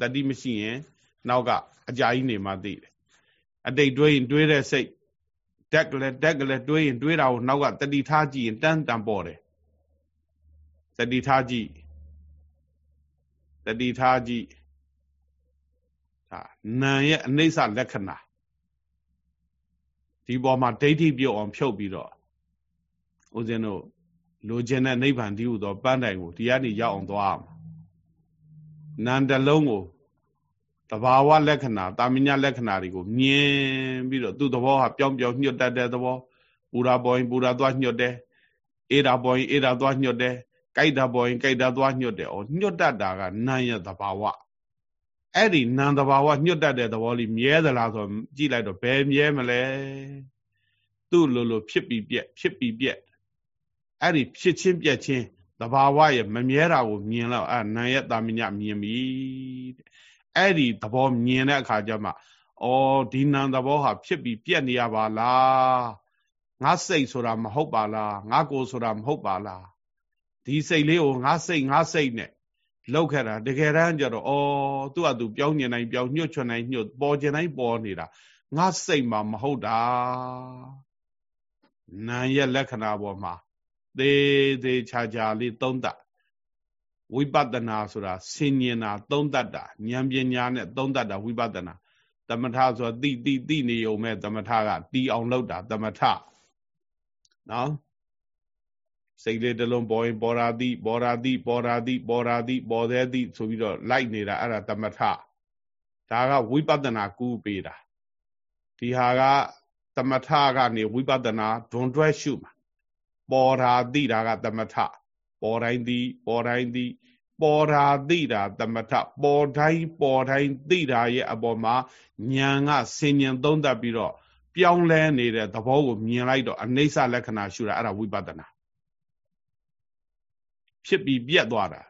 Speaker 1: တတိမရှိရင်နောက်ကအကြာကြီးနေမှသိတယ်အတိတ်တွေးရင်တွေးတဲ့စိတ်တက်ကလေးတက်ကလေးတွေးရင်တွေးတာကိုနောက်ကတတိထားကြည့်ရင်တန်းတန်ပေါ်တယ်တတိထားကြည့်တတိထားကြည့်ဒါနာရဲ့အနိစ္စလက္ခဏာ ဒီပေါ်မှာဒိဋ္ဌိပြုတ်အောင်ဖြုတ်ပြီးတော့ဦးဇင်းတို့လိုချင်တဲ့နိဗ္ဗာန်တည်းဟူသောပန်းတိုင်ကိုတရားနေရောက်အောင်သွားအောင်နန္တလုံးကိုတဘာဝလက္ခဏာတာမညလက္ခဏာတွေကိုမြင်ပြီးတော့သူ့သဘောဟာပြောင်းပြောင်းညှွတ်တတ်တဲ့သဘောပူရာပေါ်ရင်ပူရာသွားညှွတ်တယ်အေးတာပေါ်ရင်အေးတာသွားညှွတ်တယ်ကြိုက်တာပေါ်ရင်ကြိုက်တာသွားညှွတ်တယ်ဩညှွတ်တတ်တာကနာရဲ့သဘာဝ အဲ့ဒီနာသဘာဝညှွတ်တတ်တဲ့သဘောလေးမြဲသလားဆိုကြည့်လိုက်တော့ဘယ်မြဲမလဲသူ့လိုလိုဖြစ်ပြီးပြက်ဖြစ်ပြီးပြက်အဲ့ဒီဖြစ်ချင်းပြက်ချင်းသဘာဝရဲ့မမြဲတာကိုမြင်တော့အဲ့နာရဲ့တာမညမြင်ပြီတဲ့အဲ့ဒီသဘောမြင်တဲ့အခါကျမှဩဒီနံသဘောဟာဖြစ်ပြီးပြက်နေရပါလားငါစိတ်ဆိုတာမဟုတ်ပါလားငါကိုယ်ဆိုတာမဟုတ်ပါလားဒီစိတ်လေးကိုငါစိတ်ငါစိတ်နဲ့ လောက်ခဲ့တာတကယ်တမ်းကျတော့ဩသူ့အတူပြောင်းညင်တိုင်းပြောင်းညှို့ချွန်တိုင်းညှို့ပေါ်ကျင်တိုင်းပေါ်နေတာငါစိတ်မှမဟုတ်တာနာရဲ့လက္ခဏာပေါ်မှာသေးသေးချာချာလေးသုံးသပ်ဝိပဿနာဆိုတာဆင်ញင်တာသုံးတတ်တာဉာဏ်ပညာနဲ့သုံးတတ်တာဝိပဿနာသမထဆိုတာတိတိတိနေုံမဲ့သမထကတီးအောင်လုပ်တာသမထနော် စိတ်လေးတလုံးပေါ်ရင်ပေါ်ရာတိပေါ်ရာတိပေါ်ရာတိပေါ်ရာတိပေါ်သေးတိဆိုပြီးတော့လိုက်နေတာအဲ့ဒါသမထဒါကဝိပဿနာကူးပေးတာဒီဟာကသမထကနေဝိပဿနာဒွန်တွဲရှုမှာပေါ်ရာတိဒါကသမထပေါ်တိုင်းသည်ပေါ်တိုင်းသည်ပေါ်တာသိတာသမထပေါ်တိုင်းပေါ်တိုင်းသိတာရဲ့အပေါ်မှာဉာဏ်ကဆင်ញံသုံးသပ်ပြီးတော့ပြောင်းလဲနေတဲ့သဘောကိုမြင်လိုက်တော့အနိစ္စလက္ခဏာရှုတာအဲ့ဒါဝိပဿနာ ဖြစ်ပြီးပြက်သွားတာ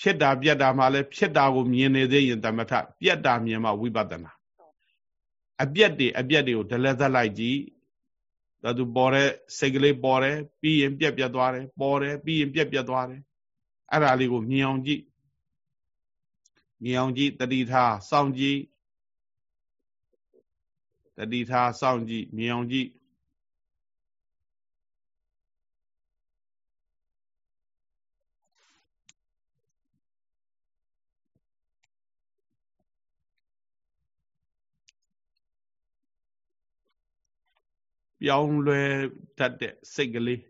Speaker 1: ဖြစ်တာပြက်တာမှလည်းဖြစ်တာကိုမြင်နေသေးရင်သမထပြက်တာမြင်မှဝိပဿနာအပြက်တွေအပြက်တွေကိုဒလက်သက်လိုက်ကြည့်ဒါသူပေါ်တဲ့စိတ်ကလေးပေါ်တယ်ပြီးရင်ပြက်ပြက်သွားတယ်ပေါ်တယ်ပြီးရင်ပြက်ပြက်သွားတယ်အဲ့ဒါလေးကိုမြင်အောင်ကြည့်မြင်အောင်ကြည့်တတိထားစောင့်ကြည့်တတိထားစောင့်ကြည့်မြင်အောင်ကြည့် ပြောင်းလဲတတ်တဲ့စိတ်ကလေး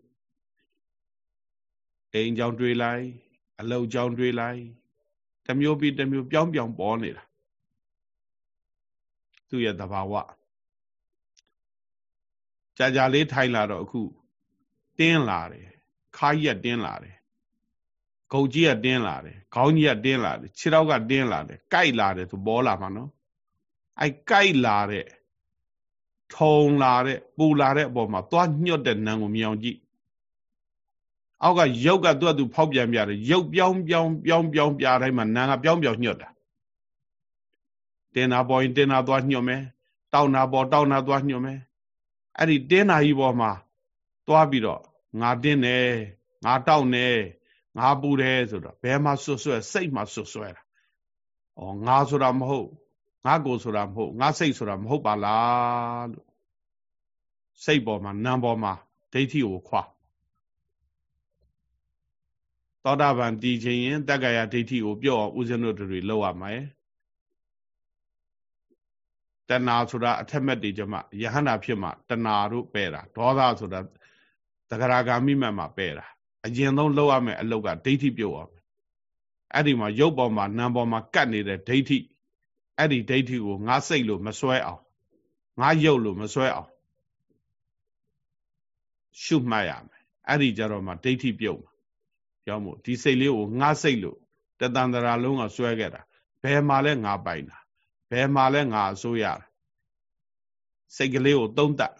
Speaker 1: အိမ်ကြောင်တွေးလိုက်အလုတ်ကြောင်တွေးလိုက်တမျိုးပြီးတမျိုးပြောင်းပြောင်းပေါ်နေတာသူ့ရဲ့သဘာဝကြာကြာလေးထိုင်လာတော့အခုတင်းလာတယ်ခါကြီးကတင်းလာတယ်ဂုတ်ကြီးကတင်းလာတယ်ခေါင်းကြီးကတင်းလာတယ်ခြေထောက်ကတင်းလာတယ်ကြိုက်လာတယ်သူပေါ်လာမှာနော်အဲကြိုက်လာတဲ့ ထုံလာတဲ့ပူလာတဲ့အပေါ်မှာသွားညှွတ်တဲ့နံကိုမြင်အောင်ကြည့်အောက်ကရုပ်ကသူ့အတူဖောက်ပြန်ပြတယ်ရုပ်ပြောင်းပြောင်းပြောင်းပြောင်းပြတိုင်းမှာနံကပြောင်းပြောင်းညှွတ်တာတင်နာပေါ်ရင်တင်နာသွားညှွတ်မယ်တောက်နာပေါ်တောက်နာသွားညှွတ်မယ်အဲ့ဒီတင်းနာကြီးပေါ်မှာသွားပြီးတော့ငါတင်းတယ်ငါတောက်နေငါပူတယ်ဆိုတော့ဘယ်မှာဆွဆွဲစိတ်မှာဆွဆွဲတာဩငါဆိုတာမဟုတ် ငါကိုဆိုတာမဟုတ်ငါစိတ်ဆိုတာမဟုတ်ပါလားလို့စိတ်ပေါ်မှာနာမ်ပေါ်မှာဒိဋ္ဌိကိုခွာသောတာပန်တည်ခြင်းရင်တက္ကရာဒိဋ္ဌိကိုပြော့အောင်ဦးဇင်းတို့တွေလောက်ရမှာတဏှာဆိုတာအထက်မဲ့တွေကြမှာယဟန္တာဖြစ်မှာတဏှာတို့ပယ်တာဒေါသဆိုတာတဂရဂါမိမတ်မှာပယ်တာအရင်ဆုံးလောက်ရမယ်အလုတ်ကဒိဋ္ဌိပြုတ်အောင်အဲ့ဒီမှာရုပ်ပေါ်မှာနာမ်ပေါ်မှာကတ်နေတဲ့ဒိဋ္ဌိ အဲ့ဒီဒိဋ္ဌိကိုငါစိတ်လို့မစွဲအောင်ငါရုပ်လို့မစွဲအောင်ရှုမှတ်ရမယ်အဲ့ဒီကြတော့မှဒိဋ္ဌိပြုတ်မှာကြောင့်မို့ဒီစိတ်လေးကိုငါစိတ်လို့တတန်တရာလုံးကစွဲခဲ့တာဘယ်မှာလဲငါပိုင်တာဘယ်မှာလဲငါအစိုးရစိတ်ကလေးကိုသုံးတတ်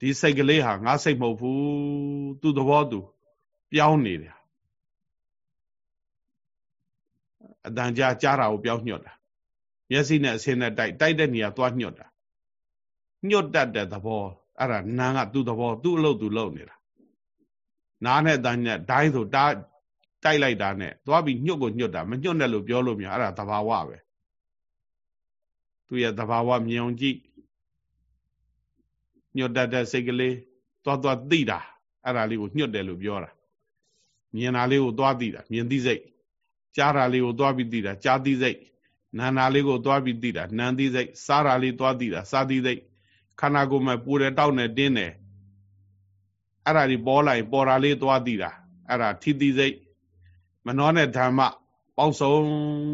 Speaker 1: ဒီစိတ်ကလေးဟာငါစိတ်မဟုတ်ဘူးသူ့သဘောသူပြောင်းနေတယ်အတန်ကြာကြားတာကိုပြောင်းညှော့တာ မျက်စိနဲ့အဆင်းနဲ့တိုက်တိုက်တဲ့နေရာသွားညှော့တာညှော့တတ်တဲ့သဘောအဲ့ဒါနာကသူ့သဘောသူ့အလုပ်သူလုပ်နေတာနားနဲ့တန်းနဲ့ဒိုင်းဆိုတားတိုက်လိုက်တာနဲ့သွားပြီးညှုတ်ကိုညှွတ်တာမညှွတ်နဲ့လို့ပြောလို့မရအဲ့ဒါသဘာဝပဲသူရဲ့သဘာဝမြင်အောင်ကြည့်ညှွတ်တတ်တဲ့စိတ်ကလေးသွားသွားသိတာအဲ့ဒါလေးကိုညှွတ်တယ်လို့ပြောတာမြင်တာလေးကိုသွားသိတာမြင်သိစိတ်ကြားတာလေးကိုသွားပြီးသိတာကြားသိစိတ် နာနာလေးကိုသွားပြီးသိတာနာသိစိတ်စားတာလေးသွားသိတာစားသိစိတ်ခန္ဓာကိုယ်မှာပူတယ်တောက်နေတင်းတယ်အဲ့ဒါဒီပေါ်လိုက်ပေါ်တာလေးသွားသိတာအဲ့ဒါထိသိစိတ်မနှောနဲ့ဓမ္မပေါင်းစုံ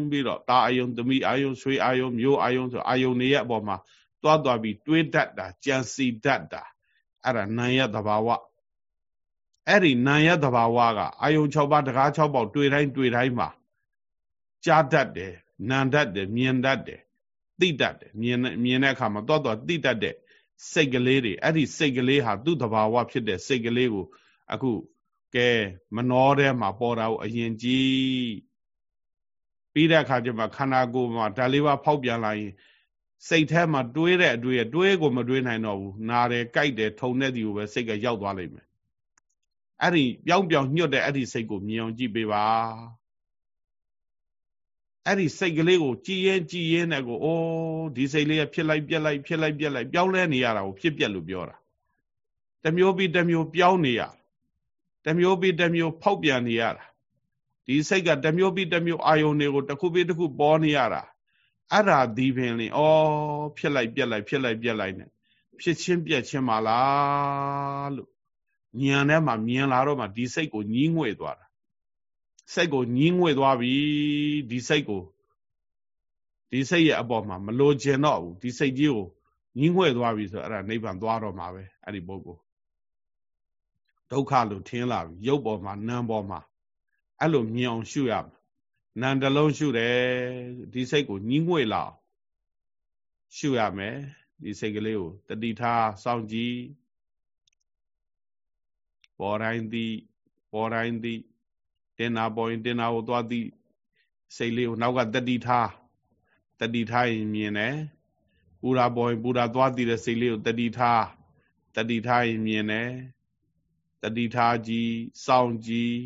Speaker 1: ပြီးတော့တာအယုံသမီးအယုံဆွေးအယုံမျိုးအယုံဆိုအယုံတွေရဲ့အပေါ်မှာတွားသွားပြီးတွေးတတ်တာကြံစီတတ်တာအဲ့ဒါနာယသဘာဝအဲ့ဒီနာယသဘာဝကအာယုံ6ပါးတကား6ပေါက်တွေ့တိုင်းတွေ့တိုင်းမှာကြားတတ်တယ် နာတတ်တယ်မြင်တတ်တယ်သိတတ်တယ်မြင်မြင်တဲ့အခါမှာတော့တော့သိတတ်တဲ့စိတ်ကလေးတွေအဲ့ဒီစိတ်ကလေးဟာသူ့သဘာဝဖြစ်တဲ့စိတ်ကလေးကို အခုကဲမနှောထဲမှာပေါ်တာကိုအရင်ကြည့်ပြီးတဲ့အခါကျမှခန္ဓာကိုယ်မှာဓာလေးပါဖောက်ပြန်လာရင်စိတ်ထဲမှာတွေးတဲ့အတွေ့အတွေးကိုမတွေးနိုင်တော့ဘူးနာတယ်ကြိုက်တယ်ထုံတဲ့ဒီကိုပဲစိတ်ကရောက်သွားလိမ့်မယ်အဲ့ဒီပြောင်းပြောင်းညှွတ်တဲ့အဲ့ဒီစိတ်ကိုမြင်အောင်ကြည့်ပေးပါ အဲ့ဒီစိတ်ကလေးကိုကြည်ရင်ကြည်ရင်နဲ့ကိုအိုးဒီစိတ်လေးကဖြစ်လိုက်ပြက်လိုက်ဖြစ်လိုက်ပြက်လိုက်ပြောင်းလဲနေရတာကိုဖြစ်ပြက်လို့ပြောတာတမျိုးပြီးတမျိုးပြောင်းနေရတမျိုးပြီးတမျိုးဖောက်ပြန်နေရတာဒီစိတ်ကတမျိုးပြီးတမျိုးအာယုန်တွေကိုတစ်ခုပြီးတစ်ခုပေါ်နေရတာအဲ့ဒါဒီပင်လင်ဩဖြစ်လိုက်ပြက်လိုက်ဖြစ်လိုက်ပြက်လိုက်နဲ့ဖြစ်ချင်းပြက်ချင်းပါလားလို့ဉာဏ်ထဲမှာမြင်လာတော့မှဒီစိတ်ကိုညှင်းငွေ့သွားတာ စိတ်ကိုညှင်းငွေ့သွားပြီဒီစိတ်ကိုဒီစိတ်ရဲ့အပေါ်မှာမလိုချင်တော့ဘူးဒီစိတ်ကြီးကိုညှင်းငွေ့သွားပြီဆိုအဲ့ဒါနိဗ္ဗာန်သွားတော့မှာပဲအဲ့ဒီပုဂ္ဂိုလ်ဒုက္ခလို့ထင်လာပြီရုပ်ပေါ်မှာနာမ်ပေါ်မှာအဲ့လိုမြင်အောင်ရှုရမယ်နံတလုံးရှုတယ်ဒီစိတ်ကိုညှင်းငွေ့လာရှုရမယ်ဒီစိတ်ကလေးကိုတတိထားစောင့်ကြည့်ပေါ်တိုင်းသည်ပေါ်တိုင်းသည် တင်နာပေါ်ရင်တင်နာကိုသွားသည်စိတ်လေးကိုနောက်ကတတိထားတတိထားရင်မြင်တယ်ပူရာပေါ်ရင်ပူရာသွားသည်တဲ့စိတ်လေးကိုတတိထားတတိထားရင်မြင်တယ်တတိထားကြည့်စောင့်ကြည့်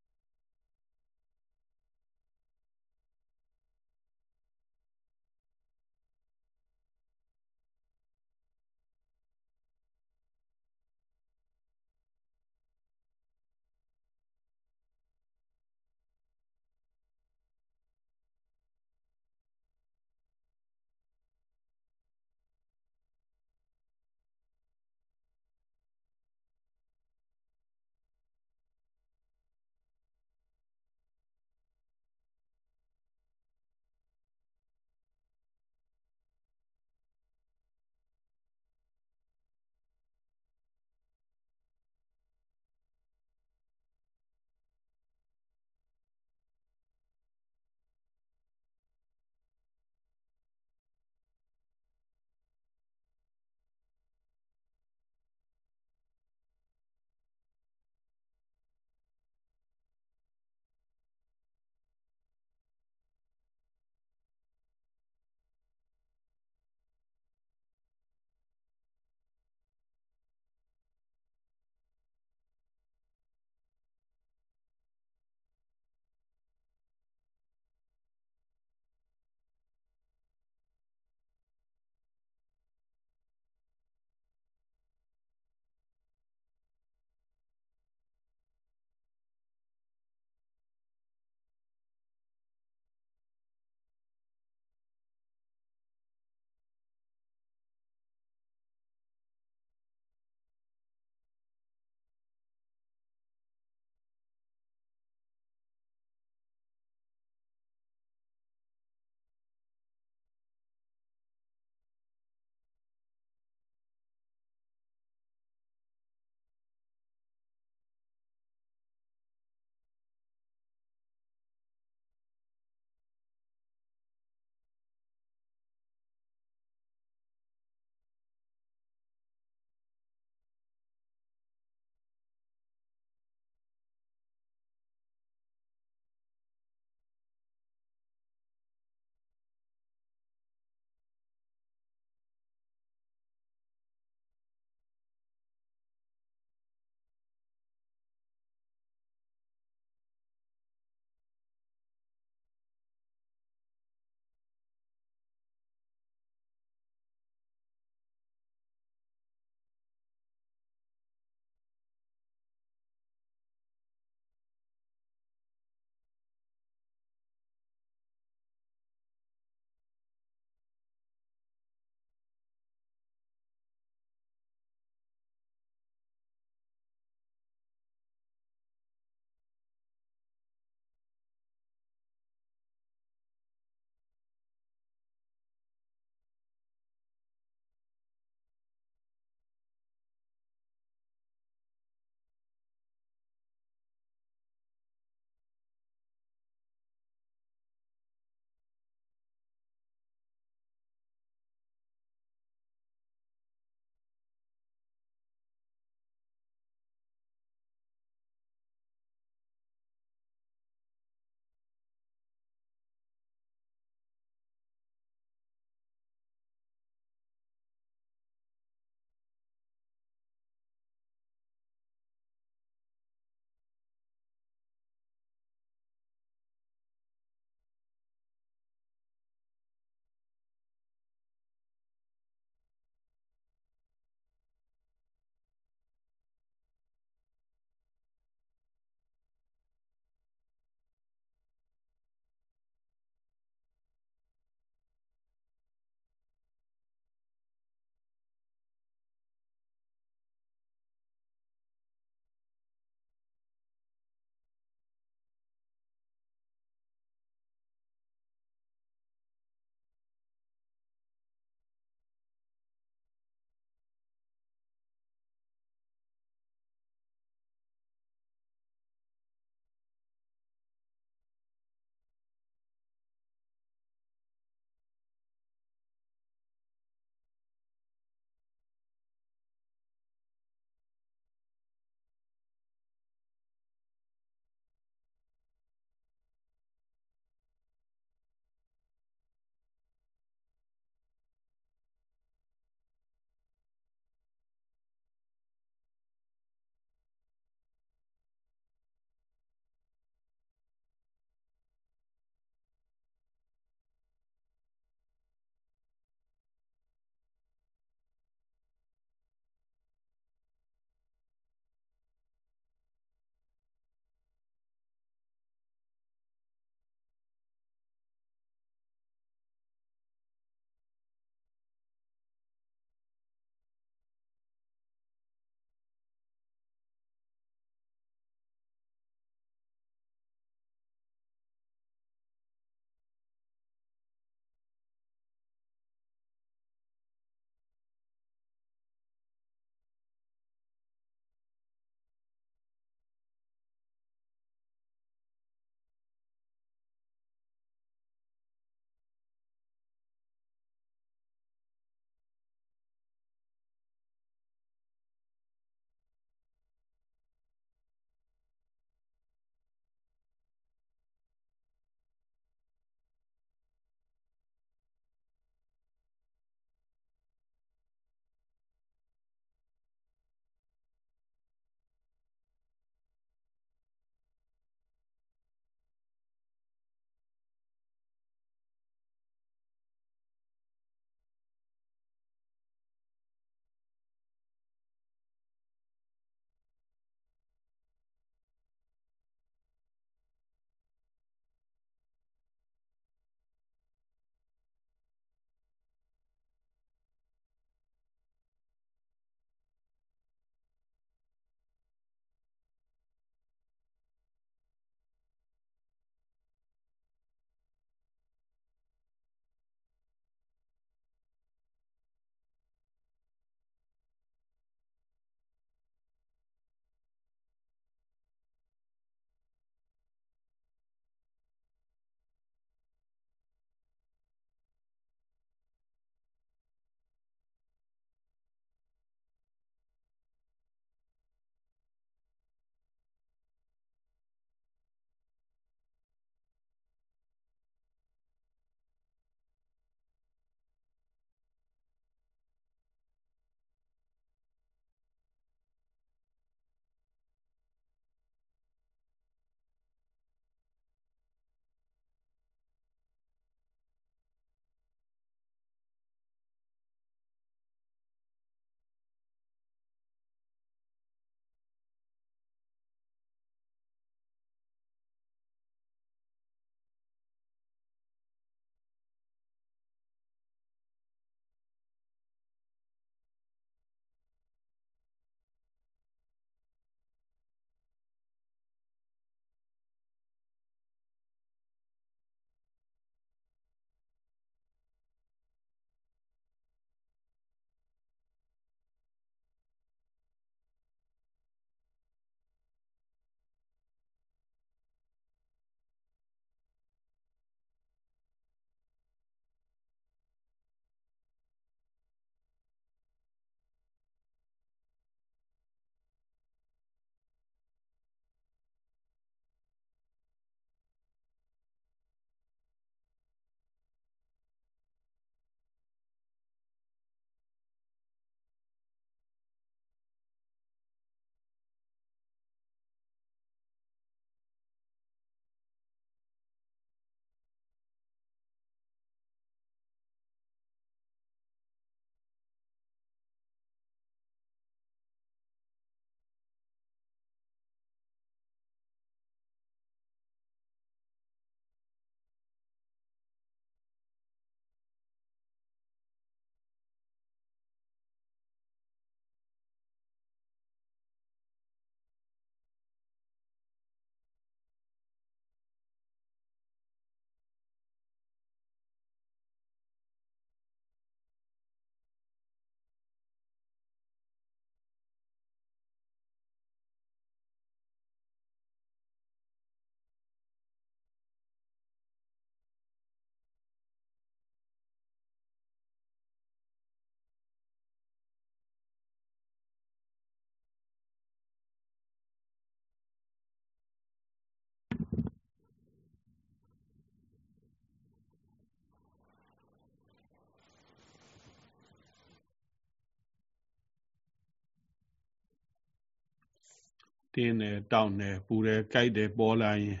Speaker 1: တင်းတယ်တောင်းတယ်ပူတယ်ကြိုက်တယ်ပေါ်လာရင်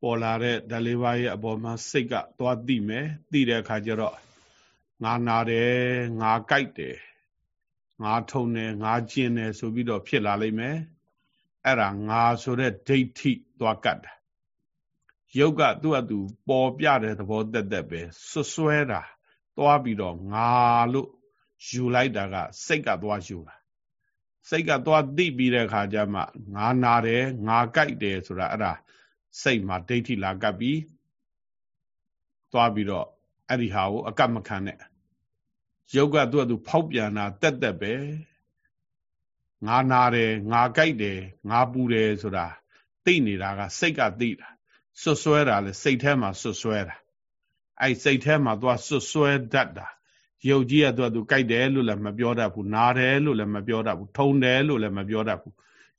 Speaker 1: ပေါ်လာတဲ့ဓာလေးပါးရဲ့အပေါ်မှာစိတ်ကသွားသိမယ်သိတဲ့အခါကျတော့ငါနာတယ်ငါကြိုက်တယ်ငါထုံတယ်ငါကျင်တယ်ဆိုပြီးတော့ဖြစ်လာလိမ့်မယ်အဲ့ဒါငါဆိုတဲ့ဒိဋ္ဌိသွားကတ်တာယုတ်ကသူ့အတူပေါ်ပြတဲ့သဘောတက်တက်ပဲဆွဆွဲတာသွားပြီးတော့ငါလို့ယူလိုက်တာကစိတ်ကသွားယူတာ စိတ်ကသွားသိပြီးတဲ့အခါကျမှငါနာတယ်ငါကြိုက်တယ်ဆိုတာအဲ့ဒါစိတ်မှာဒိဋ္ဌိလာကပ်ပြီးသွားပြီးတော့အဲ့ဒီဟာကိုအကပ်မခံနဲ့ယုတ်ကသူ့အတူဖောက်ပြန်တာတက်တက်ပဲငါနာတယ်ငါကြိုက်တယ်ငါပူတယ်ဆိုတာသိနေတာကစိတ်ကသိတာဆွဆွဲတာလေစိတ်ထဲမှာဆွဆွဲတာအဲ့စိတ်ထဲမှာသွားဆွဆွဲတတ်တာ ယုတ်ကြီးကသူကသူကြိုက်တယ်လို့လည်းမပြောတတ်ဘူးနားတယ်လို့လည်းမပြောတတ်ဘူးထုံတယ်လို့လည်းမပြောတတ်ဘူး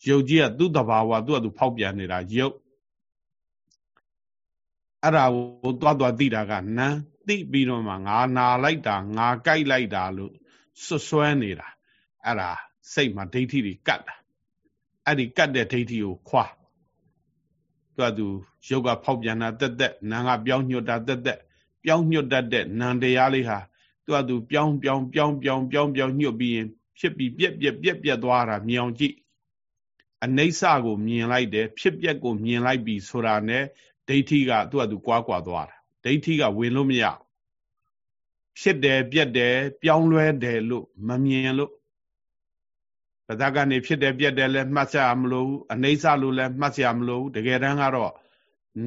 Speaker 1: ယုတ်ကြီးကသူ့တဘာဝသူကသူဖောက်ပြန်နေတာယုတ်အဲ့ဒါကိုသွားသွားသိတာကနန်းသိပြီးတော့မှငါနာလိုက်တာငါကြိုက်လိုက်တာလို့ဆွဆွဲနေတာအဲ့ဒါစိတ်မှာဒိဋ္ဌိတွေကတ်တာအဲ့ဒီကတ်တဲ့ဒိဋ္ဌိကိုခွာသူကသူရုပ်ကဖောက်ပြန်တာတက်တက်နာကပြောင်းညွတ်တာတက်တက်ပြောင်းညွတ်တတ်တဲ့နံတရားလေးဟာ သူကသူပြောင်းပြောင်းပြောင်းပြောင်းပြောင်းပြောင်းညွတ်ပြီးရင်ဖြစ်ပြီးပြက်ပြက်ပြက်ပြက်သွားတာမြင်အောင်ကြည့်အနိစ္စကိုမြင်လိုက်တယ်ဖြစ်ပြက်ကိုမြင်လိုက်ပြီဆိုတာနဲ့ဒိဋ္ဌိကသူကသူကွာကွာသွားတာဒိဋ္ဌိကဝင်လို့မရဖြစ်တယ်ပြက်တယ်ပြောင်းလဲတယ်လို့မမြင်လို့ပဇာကနေဖြစ်တယ်ပြက်တယ်လည်းမှတ်ရမလို့အနိစ္စလို့လည်းမှတ်ရမလို့တကယ်တမ်းကတော့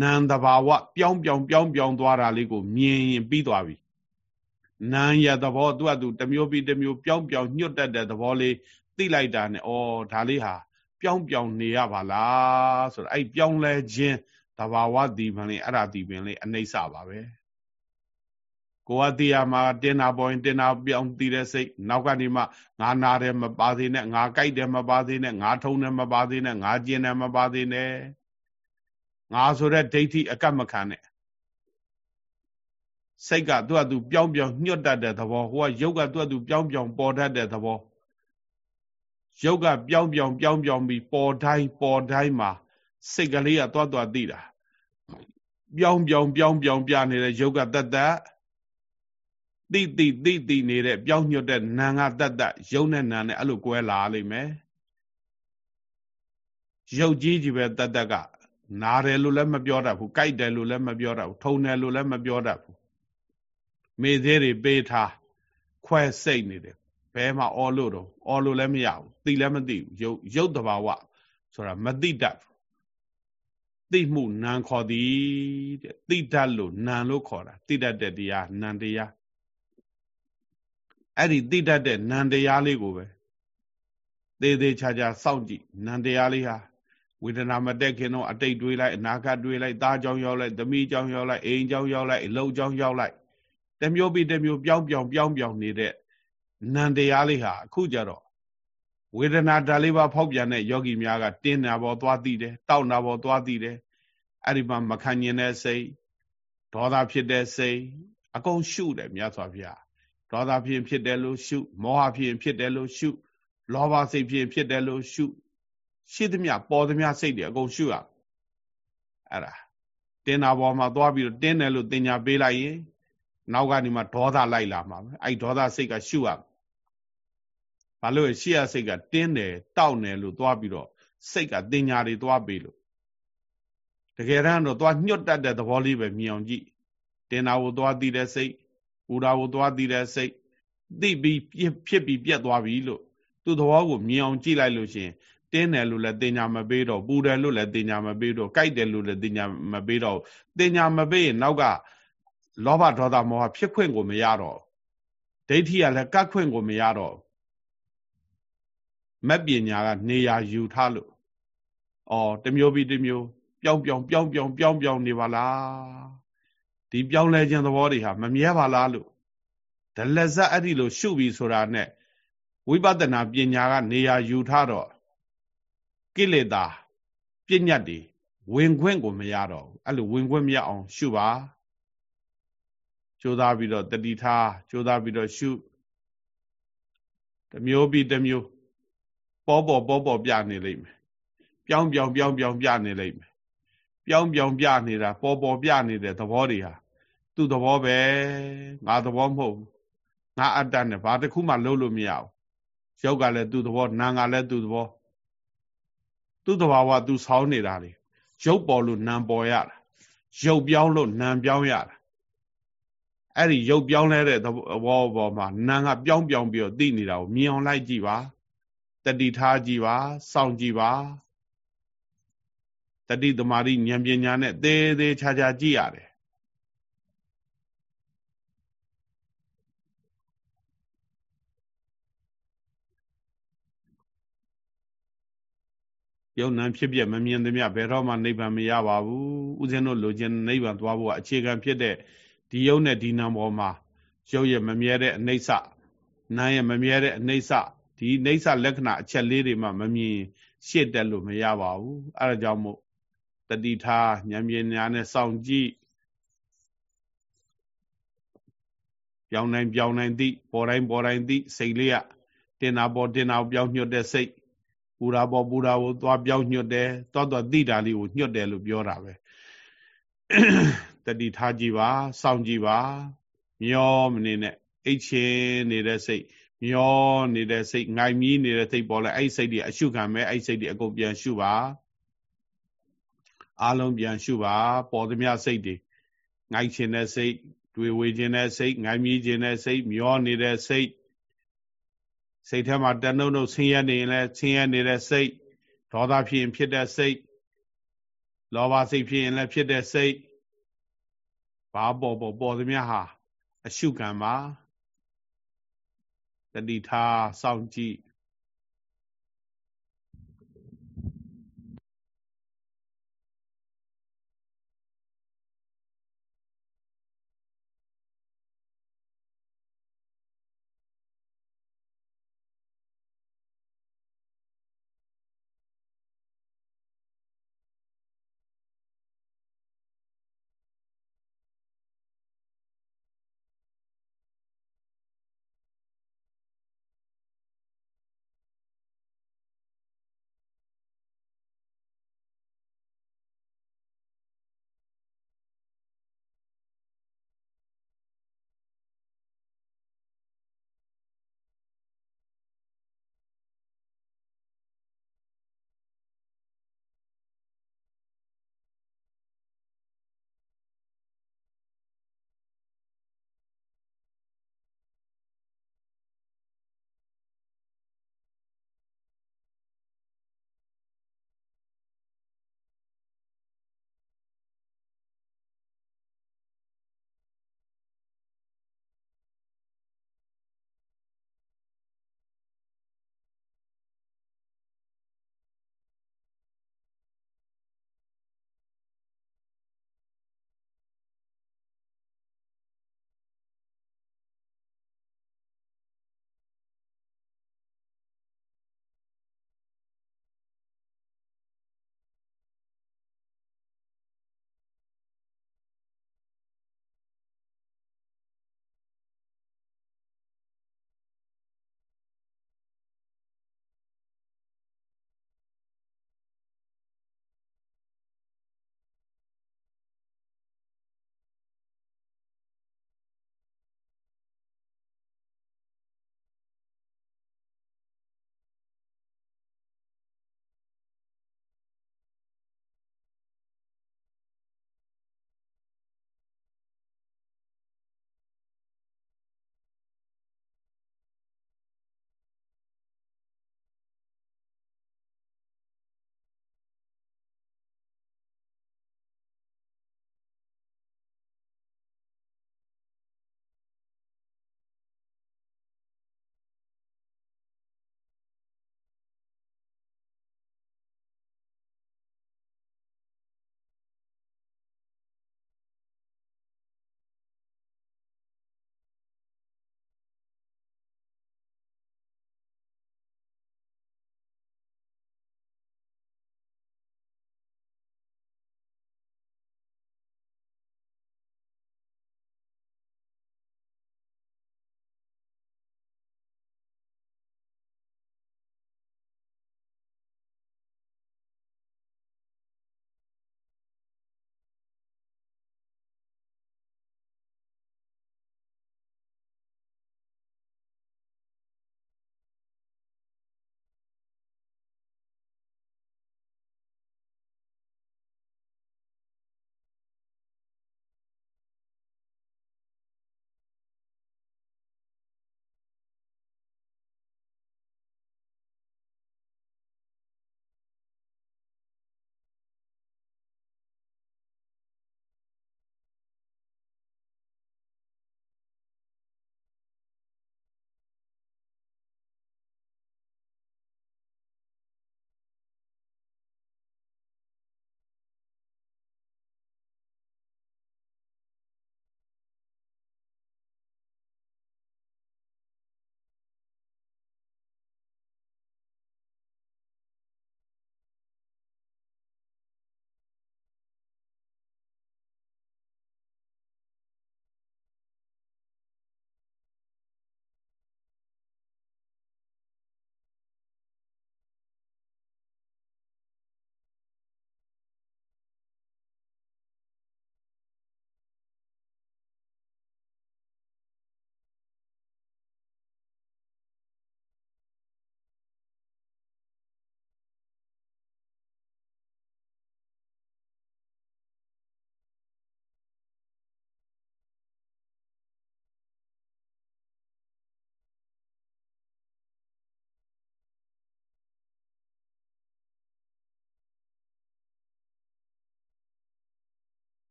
Speaker 1: နံတဘာဝပြောင်းပြောင်းပြောင်းပြောင်းသွားတာလေးကိုမြင်ရင်ပြီးသွားပြီ နံရသဘောသူကသူတမျိုးပြီးတမျိုးပြောင်းပြောင်းညွတ်တတ်တဲ့သဘောလေးသိလိုက်တာနဲ့ဩဒါလေးဟာပြောင်းပြောင်းနေရပါလားဆိုတော့အဲ့ပြောင်းလဲခြင်းတဘာဝတည်ပင်လေးအဲ့ဒါတည်ပင်လေးအနိစ္စပါပဲကိုကတရားမှာတင်တာပေါ်ရင်တင်တာပြောင်းတည်တဲ့စိတ်နောက်ကနေမှငါနာတယ်မပါသေးနဲ့ငါကြိုက်တယ်မပါသေးနဲ့ငါထုံတယ်မပါသေးနဲ့ငါကျင်တယ်မပါသေးနဲ့ငါဆိုတဲ့ဒိဋ္ဌိအကတ်မခံနဲ့ စိတ်ကသူ့အတူပြောင်းပြောင်းညှွတ်တတ်တဲ့သဘောဟိုကယုတ်ကသူ့အတူပြောင်းပြောင်းပေါ်တတ်တဲ့သဘောယုတ်ကပြောင်းပြောင်းပြောင်းပြောင်းပြီးပေါ်တိုင်းပေါ်တိုင်းမှာစိတ်ကလေးကသွားသွားသိတာပြောင်းပြောင်းပြောင်းပြောင်းပြနေတဲ့ယုတ်ကတတ်တတ်တိတိတိတိနေတဲ့ပြောင်းညွတ်တဲ့နာငါတတ်တတ်ယုံနဲ့နာနဲ့အဲ့လိုကွဲလာလိမ့်မယ်ရုပ်ကြီးကြီးပဲတတ်တတ်ကနားတယ်လို့လည်းမပြောတတ်ဘူးကြိုက်တယ်လို့လည်းမပြောတတ်ဘူးထုံတယ်လို့လည်းမပြောတတ်ဘူး မေသေးတွေပေးထားခွဲစိတ်နေတယ်ဘဲမှာအော်လို့တော့အော်လို့လည်းမရဘူးသိလည်းမသိဘူးရုပ်ရုပ်တဘာဝဆိုတာမသိတတ်ဘူးသိမှုနံခေါ်သည်တဲ့သိတတ်လို့နံလို့ခေါ်တာသိတတ်တဲ့တရားနံတရားအဲ့ဒီသိတတ်တဲ့နံတရားလေးကိုပဲသေးသေးချာချာစောင့်ကြည့်နံတရားလေးဟာဝေဒနာမတက်ခင်တော့အတိတ်တွေးလိုက်အနာဂတ်တွေးလိုက်သားကြောင်ရောက်လိုက်သမီးကြောင်ရောက်လိုက်အိမ်ကြောင်ရောက်လိုက်အလုံးကြောင်ရောက်လိုက် တမျိုးပြီးတမျိုးပြောင်းပြောင်းပြောင်းပြောင်းနေတဲ့နံတရားလေးဟာအခုကြတော့ဝေဒနာဓာလေးပါဖောက်ပြန်တဲ့ယောဂီများကတင်းနာပေါ်သွားသိတယ်တောက်နာပေါ်သွားသိတယ်အဲ့ဒီမှာမခံကျင်တဲ့စိတ်ဒေါသဖြစ်တဲ့စိတ်အကုန်ရှုတယ်မြတ်စွာဘုရားဒေါသဖြစ်ဖြစ်တယ်လို့ရှု မောဟဖြစ်ဖြစ်တယ်လို့ရှု လောဘစိတ်ဖြစ်ဖြစ်တယ်လို့ရှုရှိသမျှပေါ်သမျှစိတ်တွေအကုန်ရှုရအဲ့ဒါတင်းနာပေါ်မှာသွားပြီးတော့တင်းတယ်လို့တင်ညာပေးလိုက်ရင် နောက်ကနေမှဒေါသလိုက်လာမှာပဲအဲ့ဒေါသစိတ်ကရှုရဘာလို့ရှေ့ရစိတ်ကတင်းတယ်တောက်တယ်လို့သွားပြီးတော့စိတ်ကတင်ညာတွေသွားပေးလို့တကယ်တမ်းတော့သွားညှွတ်တတ်တဲ့သဘောလေးပဲမြင်အောင်ကြည့်တင်တာကိုသွားသိတဲ့စိတ်ပူတာကိုသွားသိတဲ့စိတ်သိပြီးဖြစ်ပြီးပြက်သွားပြီလို့သူ့သဘောကိုမြင်အောင်ကြည့်လိုက်လို့ရှင်တင်းတယ်လို့လည်းတင်ညာမပေးတော့ပူတယ်လို့လည်းတင်ညာမပေးတော့ကြိုက်တယ်လို့လည်းတင်ညာမပေးတော့တင်ညာမပေးရင်နောက်က လောဘဒေါသမောဟဖြစ်ခွင့်ကိုမရတော့ဒိဋ္ဌိကလည်းကတ်ခွင့်ကိုမရတော့မက်ပညာကနေရာယူထားလို့အော်တမျိုးပြီးတမျိုးပြောင်းပြောင်းပြောင်းပြောင်းပြောင်းပြောင်းနေပါလားဒီပြောင်းလဲခြင်းသဘောတွေဟာမမြဲပါလားလို့ဒလဇတ်အဲ့ဒီလိုရှုပြီဆိုတာနဲ့ဝိပဿနာပညာကနေရာယူထားတော့ကိလေသာပြဉ္ညတ်တွေဝင်ခွင့်ကိုမရတော့ဘူးအဲ့လိုဝင်ခွင့်မရအောင်ရှုပါ ကြိုးစားပြီးတော့တတိထားကြိုးစားပြီးတော့ရှုတမျိုးပြီးတမျိုးပေါ်ပေါ်ပေါ်ပေါ်ပြနေလိမ့်မယ်ပြောင်းပြောင်းပြောင်းပြောင်းပြနေလိမ့်မယ်ပြောင်းပြောင်းပြနေတာပေါ်ပေါ်ပြနေတဲ့သဘောတွေဟာသူ့သဘောပဲငါသဘောမဟုတ်ငါအတ္တနဲ့ဘာတစ်ခုမှလုံးလို့မရဘူးရုပ်ကလည်းသူ့သဘောနာမ်ကလည်းသူ့သဘောသူ့သဘာဝသူဆောင်းနေတာလေရုပ်ပေါ်လို့နာမ်ပေါ်ရတာရုပ်ပြောင်းလို့နာမ်ပြောင်းရတာ အဲ့ဒီရုပ်ပြောင်းလဲတဲ့သဘောပေါ်မှာနာမ်ကပြောင်းပြောင်းပြီးတော့သိနေတာကိုမြင်အောင်လိုက်ကြည့်ပါတတိထားကြည့်ပါစောင့်ကြည့်ပါတတိသမารိဉာဏ်ပညာနဲ့သေးသေးချာချာကြည့်ရတယ်ယုံနံဖြစ်ပြမမြင်သမျှဘယ်တော့မှနိဗ္ဗာန်မရပါဘူးဥစဉ်တို့လိုချင်နိဗ္ဗာန်သွားဖို့အခြေခံဖြစ်တဲ့ ဒီယုံနဲ့ဒီနံပေါ်မှာရုပ်ရဲ့မမြဲတဲ့အနိစ္စနာရဲ့မမြဲတဲ့အနိစ္စဒီအိဋ္ဌလက္ခဏာအချက်လေးတွေမှမမြင်ရှေ့တက်လို့မရပါဘူးအဲဒါကြောင့်မို့တတိထားဉာဏ်ပညာနဲ့စောင့်ကြည့်ပြောင်းနိုင်ပြောင်းနိုင်သိပေါ်တိုင်းပေါ်တိုင်းသိစိတ်လေးကတင်တာပေါ်တင်တာပြောင်းညွတ်တဲ့စိတ်ပူတာပေါ်ပူတာကိုသွားပြောင်းညွတ်တယ်သွားသွားသိတာလေးကိုညွတ်တယ်လို့ပြောတာပဲ တတိထားကြည့်ပါစောင့်ကြည့်ပါမျောမနေနဲ့အိတ်ချင်းနေတဲ့စိတ်မျောနေတဲ့စိတ်ငိုင်မြီးနေတဲ့စိတ်ပေါ်လဲအဲ့စိတ်တွေအရှုခံမဲ့အဲ့စိတ်တွေအကုန်ပြန်ရှုပါအလုံးပြန်ရှုပါ ပေါ်သမျှစိတ်တွေငိုက်ခြင်းတဲ့စိတ်တွေဝေခြင်းတဲ့စိတ်ငိုင်မြီးခြင်းတဲ့စိတ်မျောနေတဲ့စိတ်စိတ်ထဲမှာတနှုတ်နှုတ်ဆင်းရဲနေရင်လည်းဆင်းရဲနေတဲ့စိတ်ဒေါသဖြစ်ရင်ဖြစ်တဲ့စိတ်လောဘစိတ်ဖြစ်ရင်လည်းဖြစ်တဲ့စိတ် ဘာပေါ်ပေါ်ပေါ်သမျှဟာအရှုခံပါတတိထားစောင့်ကြည့်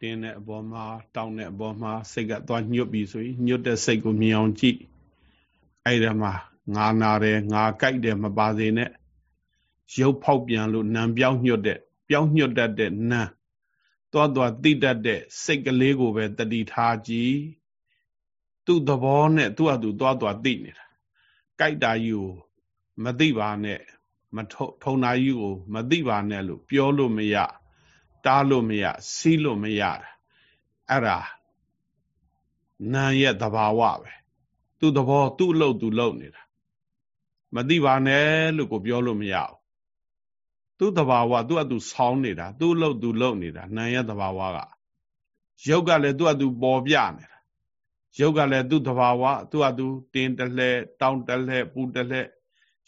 Speaker 1: တင်းတဲ့အပေါ်မှာတောင်းတဲ့အပေါ်မှာစိတ်ကသွားညွတ်ပြီဆိုရင်ညွတ်တဲ့စိတ်ကိုမြင်အောင်ကြည့်အဲ့ဒါမှာငါနာတယ်ငါကြိုက်တယ်မပါစေနဲ့ရုပ်ဖောက်ပြန်လို့နံပြောင်းညွတ်တဲ့ပြောင်းညွတ်တတ်တဲ့နံသွားသွားတိတတ်တဲ့စိတ်ကလေးကိုပဲတတိထားကြည့်သူ့သဘောနဲ့သူ့အတူသွားသွားသိနေတာကြိုက်တာကြီးကိုမသိပါနဲ့မထုံနာကြီးကိုမသိပါနဲ့လို့ပြောလို့မရ တားလို့မရစီးလို့မရတာအဲ့ဒါနာရဲ့သဘာဝပဲသူ့သဘောသူ့အလုပ်သူလုပ်နေတာမသိပါနဲ့လို့ကိုပြောလို့မရဘူးသူ့သဘာဝသူ့အတူဆောင်းနေတာသူ့အလုပ်သူလုပ်နေတာနာရဲ့သဘာဝကရုပ်ကလည်းသူ့အတူပေါ်ပြနေတာရုပ်ကလည်းသူ့သဘာဝသူ့အတူတင်းတလှဲတောင်းတလှဲပူတလှဲ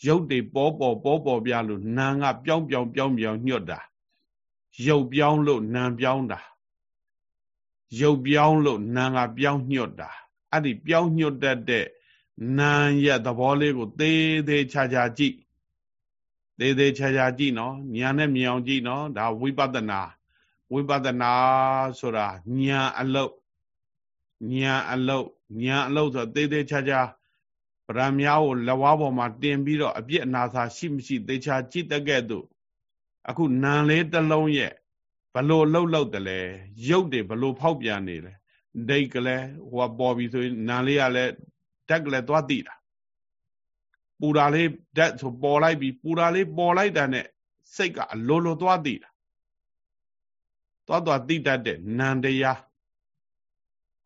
Speaker 1: ရုပ်တွေပေါ်ပေါ်ပေါ်ပေါ်ပြလို့နာကပြောင်းပြောင်းပြောင်းပြောင်းညွတ်တာ ရုပ်ပြောင်းလို့နာပြောင်းတာရုပ်ပြောင်းလို့နာကပြောင်းညွတ်တာအဲ့ဒီပြောင်းညွတ်တတ်တဲ့နာရဲ့သဘောလေးကိုသေးသေးချာချာကြည့်သေးသေးချာချာကြည့်နော်ညာနဲ့မြင်အောင်ကြည့်နော်ဒါဝိပဿနာဝိပဿနာဆိုတာညာအလုတ်ညာအလုတ်ညာအလုတ်ဆိုသေးသေးချာချာဗရမ ्या ကိုလက်ဝါးပေါ်မှာတင်ပြီးတော့အပြစ်အနာစာရှိမရှိသေချာကြည့်တတ်ခဲ့သူ အခုနံလေးတစ်လုံးရဲ့ဘလို့လှုပ်လှုပ်တယ်လဲရုပ်တွေဘလို့ဖောက်ပြန်နေလဲဒိတ်ကလေးဟိုကပေါ်ပြီဆိုရင်နံလေးကလည်းဓာတ်ကလေးသွားတိတာပူတာလေးဓာတ်ဆိုပေါ်လိုက်ပြီပူတာလေးပေါ်လိုက်တာနဲ့စိတ်ကအလိုလိုသွားတိတာသွားသွားတိတတ်တဲ့နံတရား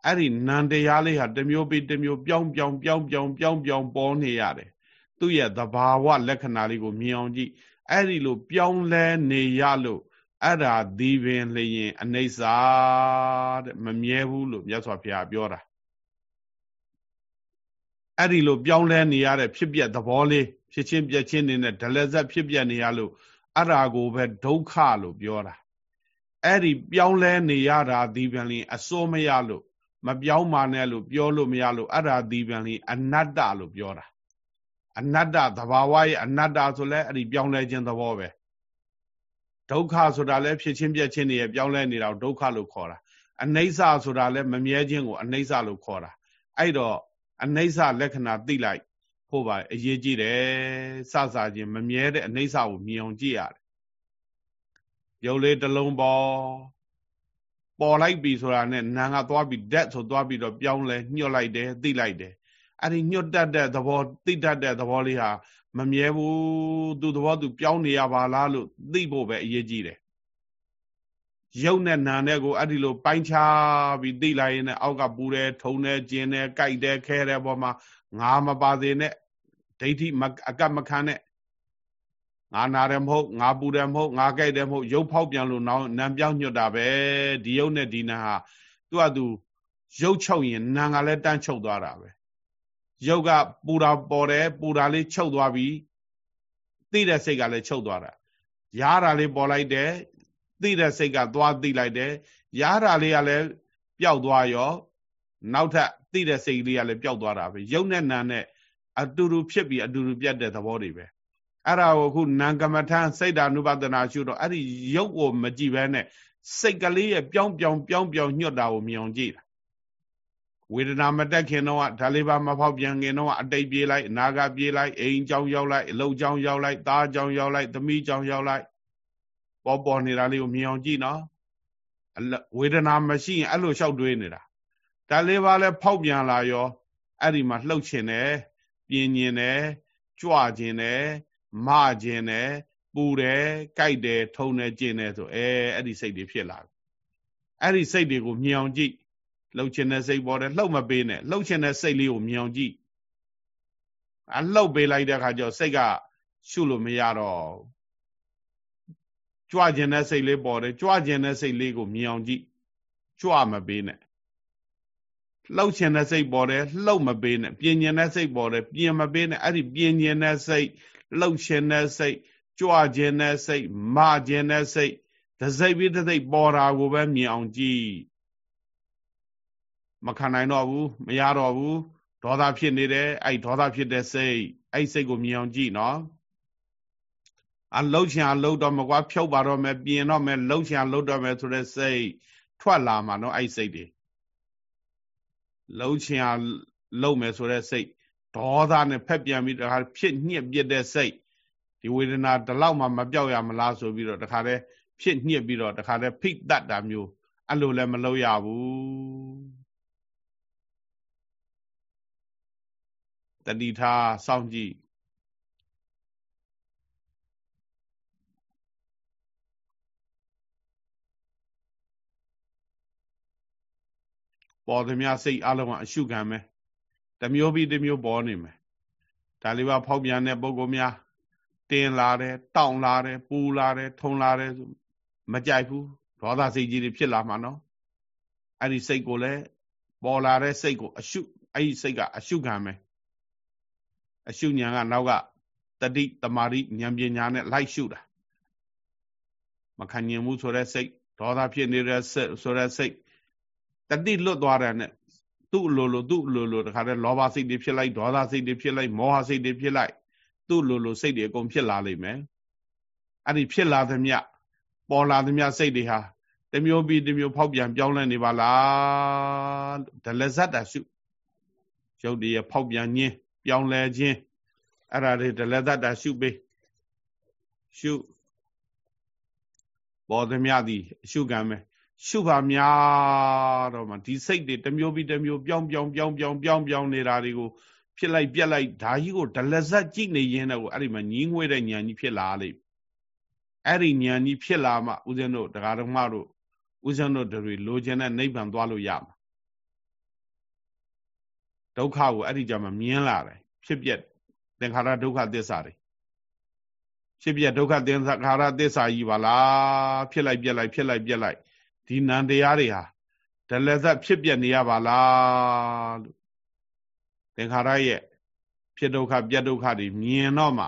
Speaker 1: အဲ့ဒီနံတရားလေးဟာတစ်မျိုးပြီးတစ်မျိုးပြောင်းပြောင်းပြောင်းပြောင်းပြောင်းပြောင်းပေါ်နေရတယ်သူ့ရဲ့သဘာဝလက္ခဏာလေးကိုမြင်အောင်ကြည့် အဲ့ဒီလိုပြောင်းလဲနေရလို့အဲ့ဒါဒီပင်လျင်အနိစ္စတဲ့မမြဲဘူးလို့မြတ်စွာဘုရားပြောတာအဲ့ဒီလိုပြောင်းလဲနေရတဲ့ဖြစ်ပျက်သဘောလေးဖြစ်ချင်းပြက်ချင်းနေတဲ့ဒလဇက်ဖြစ်ပျက်နေရလို့အဲ့ဒါကိုပဲဒုက္ခလို့ပြောတာအဲ့ဒီပြောင်းလဲနေရတာဒီပင်လျင်အစိုးမရလို့မပြောင်းပါနဲ့လို့ပြောလို့မရလို့အဲ့ဒါဒီပင်လျင်အနတ္တလို့ပြောတာ အနတ္တသဘာဝရဲ့အနတ္တဆိုလဲအဲ့ဒီပြောင်းလဲခြင်းသဘောပဲဒုက္ခဆိုတာလဲဖြစ်ချင်းပြက်ချင်းတွေရဲ့ပြောင်းလဲနေတာဒုက္ခလို့ခေါ်တာအနိစ္စဆိုတာလဲမမြဲခြင်းကိုအနိစ္စလို့ခေါ်တာအဲ့တော့အနိစ္စလက္ခဏာသိလိုက်ဖို့ပါအရေးကြီးတယ်စစချင်းမမြဲတဲ့အနိစ္စကိုမြင်အောင်ကြည့်ရတယ်ရုပ်လေးတစ်လုံးပေါ်ပေါ်လိုက်ပြီဆိုတာနဲ့နာငါသွားပြီးဓာတ်ဆိုသွားပြီးတော့ပြောင်းလဲညှော့လိုက်တယ်သိလိုက်တယ် အဲ့ဒီညှော့တတ်တဲ့သဘောသိတတ်တဲ့သဘောလေးဟာမမြဲဘူးသူသဘောသူပြောင်းနေရပါလားလို့သိဖို့ပဲအရေးကြီးတယ်ရုပ်နဲ့နာနဲ့ကိုအဲ့ဒီလိုပိုင်းခြားပြီးသိလိုက်ရင်အောက်ကပူတယ်ထုံတယ်ကျင်တယ်ကြိုက်တယ်ခဲတယ်ပေါ်မှာငါမပါသေးနဲ့ဒိဋ္ဌိအကတ်မခံနဲ့ငါနာတယ်မဟုတ်ငါပူတယ်မဟုတ်ငါကြိုက်တယ်မဟုတ်ရုပ်ဖောက်ပြန်လို့နောက်နံပြောင်းညွတ်တာပဲဒီရုပ်နဲ့ဒီနာဟာသူကသူရုပ်ချုပ်ရင်နာကလည်းတန်းချုပ်သွားတာပဲ ရုပ်ကပူတာပေါ်တယ်ပူတာလေးချုပ်သွားပြီသိတဲ့စိတ်ကလည်းချုပ်သွားတာရားတာလေးပေါ်လိုက်တယ်သိတဲ့စိတ်ကသွားသိလိုက်တယ်ရားတာလေးကလည်းပျောက်သွားရောနောက်ထပ်သိတဲ့စိတ်လေးကလည်းပျောက်သွားတာပဲရုပ်နဲ့နာနဲ့အတူတူဖြစ်ပြီးအတူတူပြတ်တဲ့သဘောတွေပဲအဲ့ဒါကိုအခုနာကမ္မထံစိတ်ဓာနုပဒနာရှုတော့အဲ့ဒီရုပ်ကိုမကြည့်ဘဲနဲ့စိတ်ကလေးရဲ့ပြောင်းပြောင်းပြောင်းပြောင်းညွတ်တာကိုမြင်အောင်ကြည့်တာ ဝေဒနာမတက်ခင်တော့ဓာလေးပါမဖောက်ပြန်ခင်တော့အတိတ်ပြေးလိုက်အနာဂတ်ပြေးလိုက်အိမ်ကြောင်ရောက်လိုက်အလုပ်ကြောင်ရောက်လိုက်သားကြောင်ရောက်လိုက်သမီးကြောင်ရောက်လိုက်ပေါ်ပေါ်နေတာလေးကိုမြင်အောင်ကြည့်နော်ဝေဒနာမရှိရင်အဲ့လိုလျှောက်တွေးနေတာဓာလေးပါလဲဖောက်ပြန်လာရောအဲ့ဒီမှာလှုပ်ချင်တယ်ပြင်းညင်တယ်ကြွကျင်တယ်မကျင်တယ်ပူတယ်ကြိုက်တယ်ထုံတယ်ကျင်တယ်ဆိုအဲအဲ့ဒီစိတ်တွေဖြစ်လာပြီအဲ့ဒီစိတ်တွေကိုမြင်အောင်ကြည့် လှုပ်ချင်တဲ့စိတ်ပေါ်တယ်လှုပ်မပေးနဲ့လှုပ်ချင်တဲ့စိတ်လေးကိုမြင်အောင်ကြည့်အလှုပ်ပေးလိုက်တဲ့အခါကျတော့စိတ်ကရှုလို့မရတော့ကြွကျင်တဲ့စိတ်လေးပေါ်တယ်ကြွကျင်တဲ့စိတ်လေးကိုမြင်အောင်ကြည့်ကြွမပေးနဲ့လှုပ်ချင်တဲ့စိတ်ပေါ်တယ်လှုပ်မပေးနဲ့ပြင်းကျင်တဲ့စိတ်ပေါ်တယ်ပြင်းမပေးနဲ့အဲ့ဒီပြင်းကျင်တဲ့စိတ်လှုပ်ချင်တဲ့စိတ်ကြွကျင်တဲ့စိတ်မကျင်တဲ့စိတ်တစိတ်ပြီးတစိတ်ပေါ်တာကိုပဲမြင်အောင်ကြည့် မခံနိုင်တော့ဘူးမရတော့ဘူးဒေါသဖြစ်နေတယ်အဲ့ဒေါသဖြစ်တဲ့စိတ်အဲ့စိတ်ကိုမြင်အောင်ကြည့်နော်အလှုပ်ချင်အလှုပ်တော့မကွာဖြုတ်ပါတော့မယ်ပြင်တော့မယ်လှုပ်ချင်အလှုပ်တော့မယ်ဆိုတဲ့စိတ်ထွက်လာမှာနော်အဲ့စိတ်တွေလုံးချင်အောင်လုံးမယ်ဆိုတဲ့စိတ်ဒေါသနဲ့ဖက်ပြန်ပြီးတခါဖြစ်ညှစ်ပြတဲ့စိတ်ဒီဝေဒနာဒီလောက်မှမပြောက်ရမလားဆိုပြီးတော့တခါတည်းဖြစ်ညှစ်ပြီးတော့တခါတည်းဖိတ်တတ်တာမျိုးအဲ့လိုလည်းမလုပ်ရဘူး တတိထားစောင့်ကြည့်ပေါ်သမျှစိတ်အလုံးကအရှုခံမယ်တမျိုးပြီးတမျိုးပေါ်နေမယ်ဒါလေးပါဖောက်ပြန်တဲ့ပုံကောများတင်းလာတယ်တောင့်လာတယ်ပူလာတယ်ထုံလာတယ်မကြိုက်ဘူးဒေါသစိတ်ကြီးတွေဖြစ်လာမှာနော်အဲ့ဒီစိတ်ကိုလည်းပေါ်လာတဲ့စိတ်ကိုအရှုအဲ့ဒီစိတ်ကအရှုခံမယ် အရှုဉာဏ်ကနောက်ကတတိတမာရိဉာဏ်ပညာနဲ့လိုက်ရှုတာမခံညင်မှုဆိုတဲ့စိတ်ဒေါသဖြစ်နေတဲ့စိတ်ဆိုတဲ့စိတ်တတိလွတ်သွားတဲ့နဲ့သူ့လိုလိုသူ့လိုလိုတခါတည်းလောဘစိတ်တွေဖြစ်လိုက်ဒေါသစိတ်တွေဖြစ်လိုက်မောဟစိတ်တွေဖြစ်လိုက်သူ့လိုလိုစိတ်တွေအကုန်ဖြစ်လာလိမ့်မယ်အဲ့ဒီဖြစ်လာသမျှပေါ်လာသမျှစိတ်တွေဟာတမျိုးပြီးတမျိုးဖောက်ပြန်ပြောင်းလဲနေပါလားဒလဇတ်တာရှုရုပ်တည်းဖောက်ပြန်ခြင်း ပြောင်းလဲခြင်းအဲ့ဒါတွေဒလဇတ်တာရှုပေးရှုပေါ်သမျှသည်ရှုကံမယ်ရှုပါများတော့မှဒီစိတ်တွေတစ်မျိုးပြီးတစ်မျိုးပြောင်းပြောင်းပြောင်းပြောင်းပြောင်းပြောင်းနေတာတွေကိုဖြစ်လိုက်ပြက်လိုက်ဓာကြီးကိုဒလဇတ်ကြည့်နေရင်တော့အဲ့ဒီမှာညီးငွေတဲ့ဉာဏ်ကြီးဖြစ်လာလိမ့်အဲ့ဒီဉာဏ်ကြီးဖြစ်လာမှဦးဇင်းတို့တရားဓမ္မတို့ဦးဇင်းတို့တွေလိုချင်တဲ့နိဗ္ဗာန်သွားလို့ရမှာ ဒုက္ခကိုအဲ့ဒီကြမှာမြင်လာတယ်ဖြစ်ပြက်သင်္ခါရဒုက္ခသစ္စာတွေဖြစ်ပြက်ဒုက္ခသင်္ခါရသစ္စာကြီးပါလားဖြစ်လိုက်ပြက်လိုက်ဖြစ်လိုက်ပြက်လိုက်ဒီနံတရားတွေဟာဒလဇတ်ဖြစ်ပြနေရပါလားလို့သင်္ခါရရဲ့ဖြစ်ဒုက္ခပြတ်ဒုက္ခတွေမြင်တော့မှ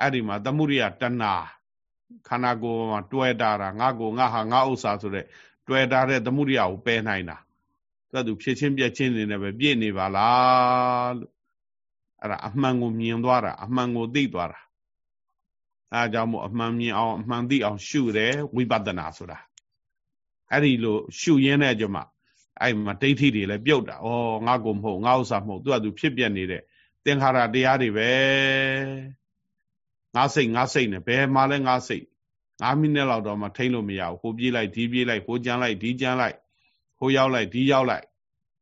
Speaker 1: အဲ့ဒီမှာသမှုရိယတဏှာခန္ဓာကိုယ်မှာတွဲတာတာငါကိုငါဟာငါဥစ္စာဆိုတဲ့တွဲတာတဲ့သမှုရိယကိုပယ်နိုင်တာ သူကသူဖြစ်ချင်းပြက်ချင်းနေနဲ့ပဲပြည့်နေပါလားလို့အဲ့ဒါအမှန်ကိုမြင်သွားတာအမှန်ကိုသိသွားတာအဲအကြောင်းမို့အမှန်မြင်အောင်အမှန်သိအောင်ရှုတယ်ဝိပဿနာဆိုတာအဲ့ဒီလိုရှုရင်းတဲ့ကြမှာအဲ့မှာဒိဋ္ဌိတွေလည်းပြုတ်တာဩငါကိုမဟုတ်ငါဥစ္စာမဟုတ်သူကသူဖြစ်ပြနေတဲ့သင်္ခါရတရားတွေပဲငါစိတ်ငါစိတ်နဲ့ဘယ်မှာလဲငါစိတ်9မိနစ်လောက်တော့မှထိမ့်လို့မရဘူးဟိုပြေးလိုက်ဒီပြေးလိုက်ဟိုကြမ်းလိုက်ဒီကြမ်းလိုက် ဟိုရောက်လိုက်ဒီရောက်လိုက်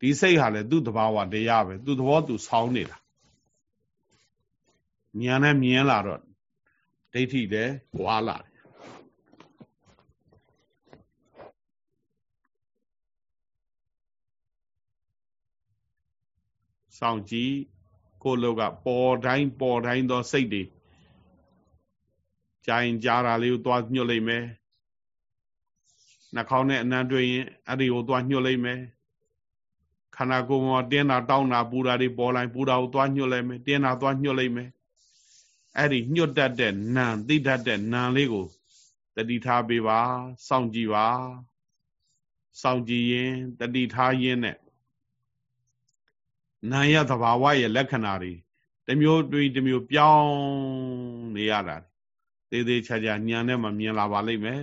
Speaker 1: ဒီစိတ်ဟာလည်းသူ့တဘာဝတရားပဲသူ့သဘောသူဆောင်းနေတာဉာဏ်နဲ့မြင်လာတော့ဒိဋ္ဌိလည်းဝါလာတယ်စောင့်ကြည့်ကိုလောကပေါ်တိုင်းပေါ်တိုင်းသောစိတ်တွေကြာရင်ကြာတာလေးကိုသွားညှို့လိုက်မယ် နှာခေါင်းနဲ့အနံတွေ့ရင်အဲ့ဒီကိုသွားညှို့လိုက်မယ်ခန္ဓာကိုယ်မှာတင်းတာတောင်းတာပူတာတွေပေါ်လိုက်ပူတာကိုသွားညှို့လိုက်မယ်တင်းတာသွားညှို့လိုက်မယ်အဲ့ဒီညှို့တတ်တဲ့နံသိတတ်တဲ့နံလေးကိုတတိထားပေးပါစောင့်ကြည့်ပါစောင့်ကြည့်ရင်တတိထားရင်နဲ့နာယသဘာဝရဲ့လက္ခဏာတွေတမျိုးတွေ့တမျိုးပြောင်းနေရတာသေးသေးချာချာညံနဲ့မှမြင်လာပါလိမ့်မယ်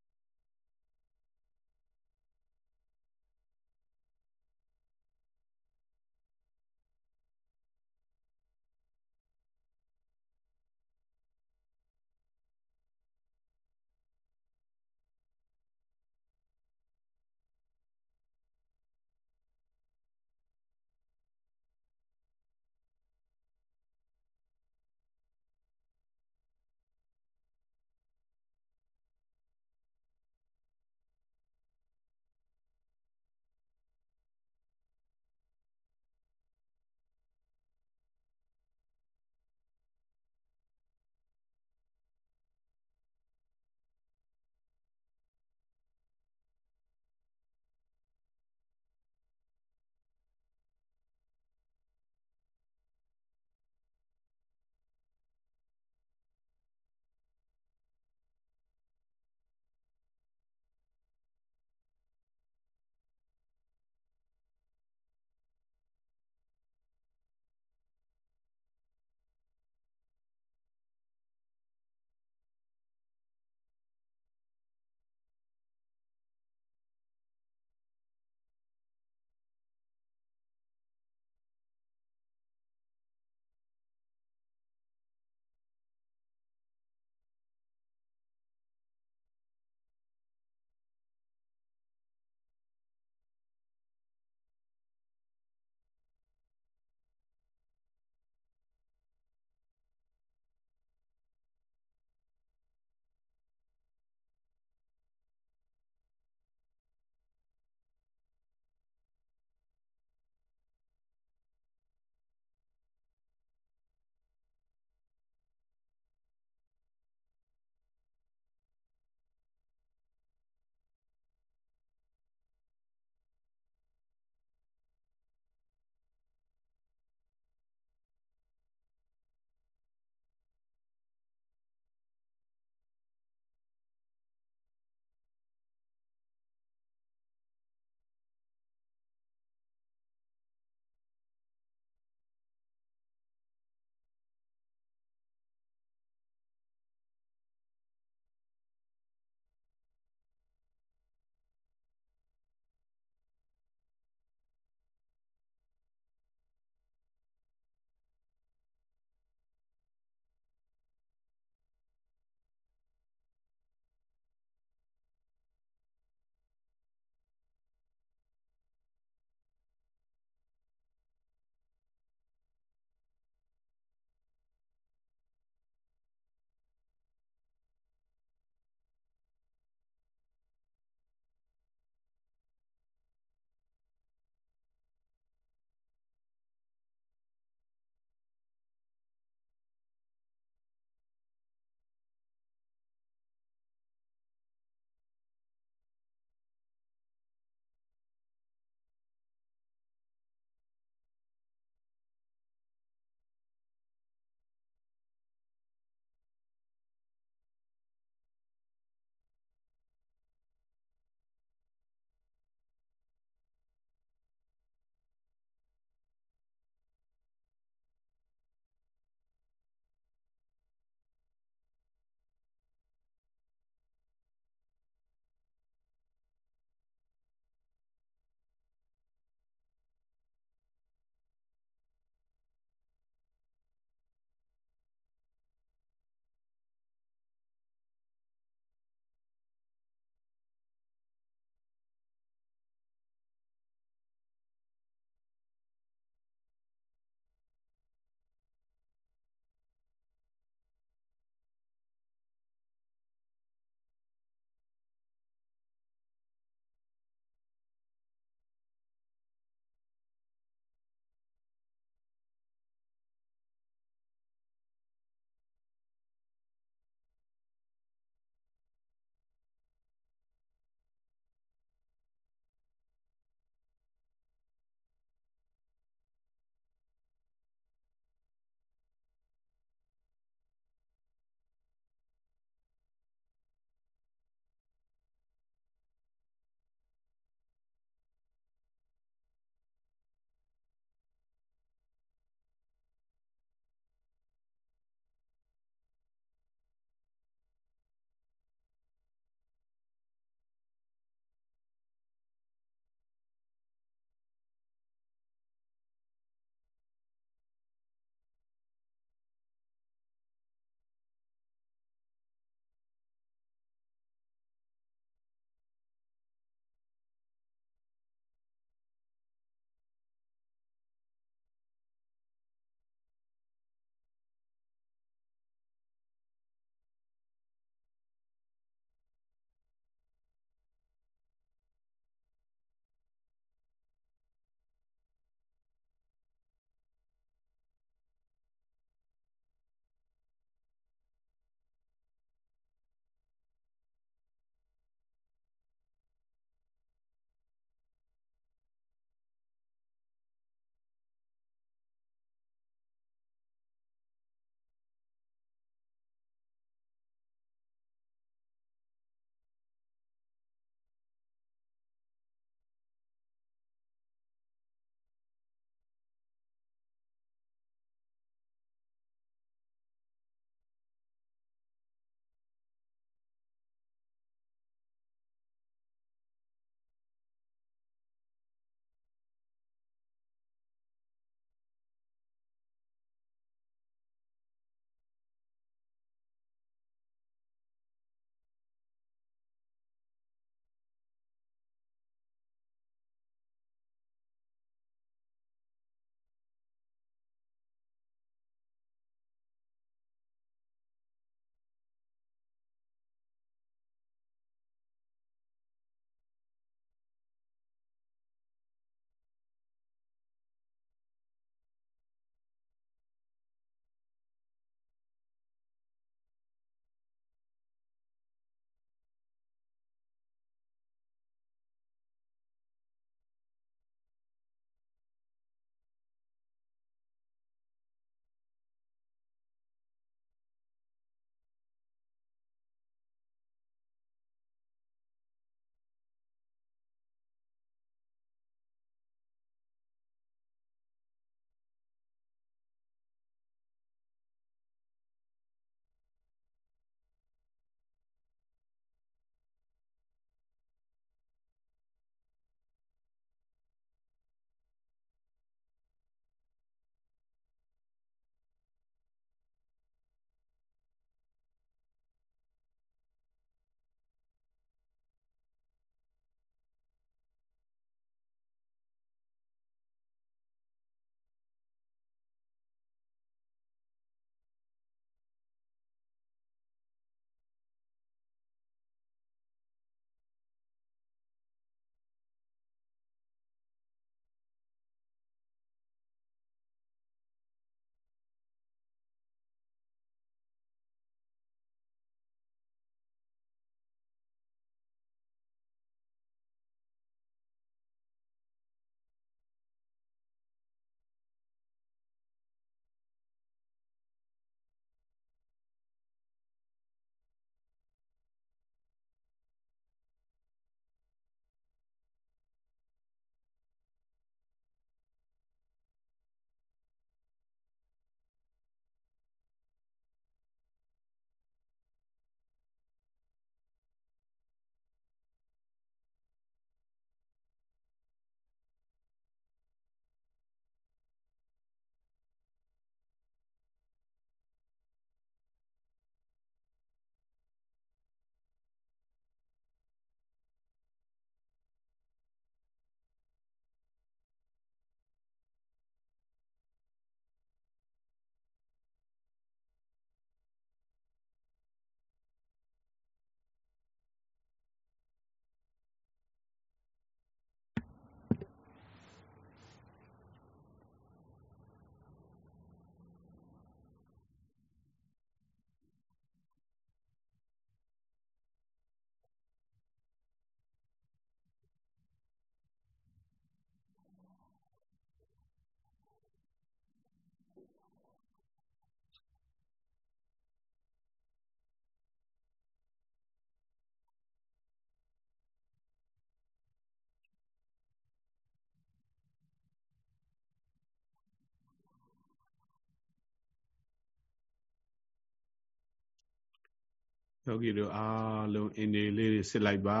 Speaker 1: ယောဂီတို့အားလုံးအင်းဒီလေးတွေစစ်လိုက်ပါ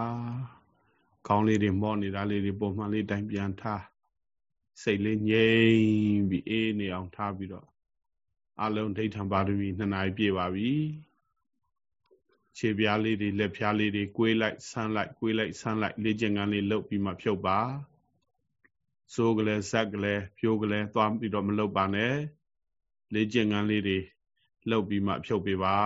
Speaker 1: ခေါင်းလေးတွေမော့နေတာလေးတွေပုံမှန်လေးတိုင်ပြန်ထားစိတ်လေးငြိမ်ပြီးအေးနေအောင်ထားပြီးတော့အလုံးဒိဋ္ဌံပါရမီနှစ်နာရီပြည့်ပါပြီခြေပြားလေးတွေလက်ပြားလေးတွေကိုွေးလိုက်ဆန်းလိုက်ကိုွေးလိုက်ဆန်းလိုက်လေ့ကျင့်ခန်းလေးလုပ်ပြီးမှဖြုတ်ပါစိုးကလေးဇက်ကလေးဖြိုးကလေးသွားပြီးတော့မလုပ်ပါနဲ့လေ့ကျင့်ခန်းလေးတွေလုပ်ပြီးမှဖြုတ်ပေးပါ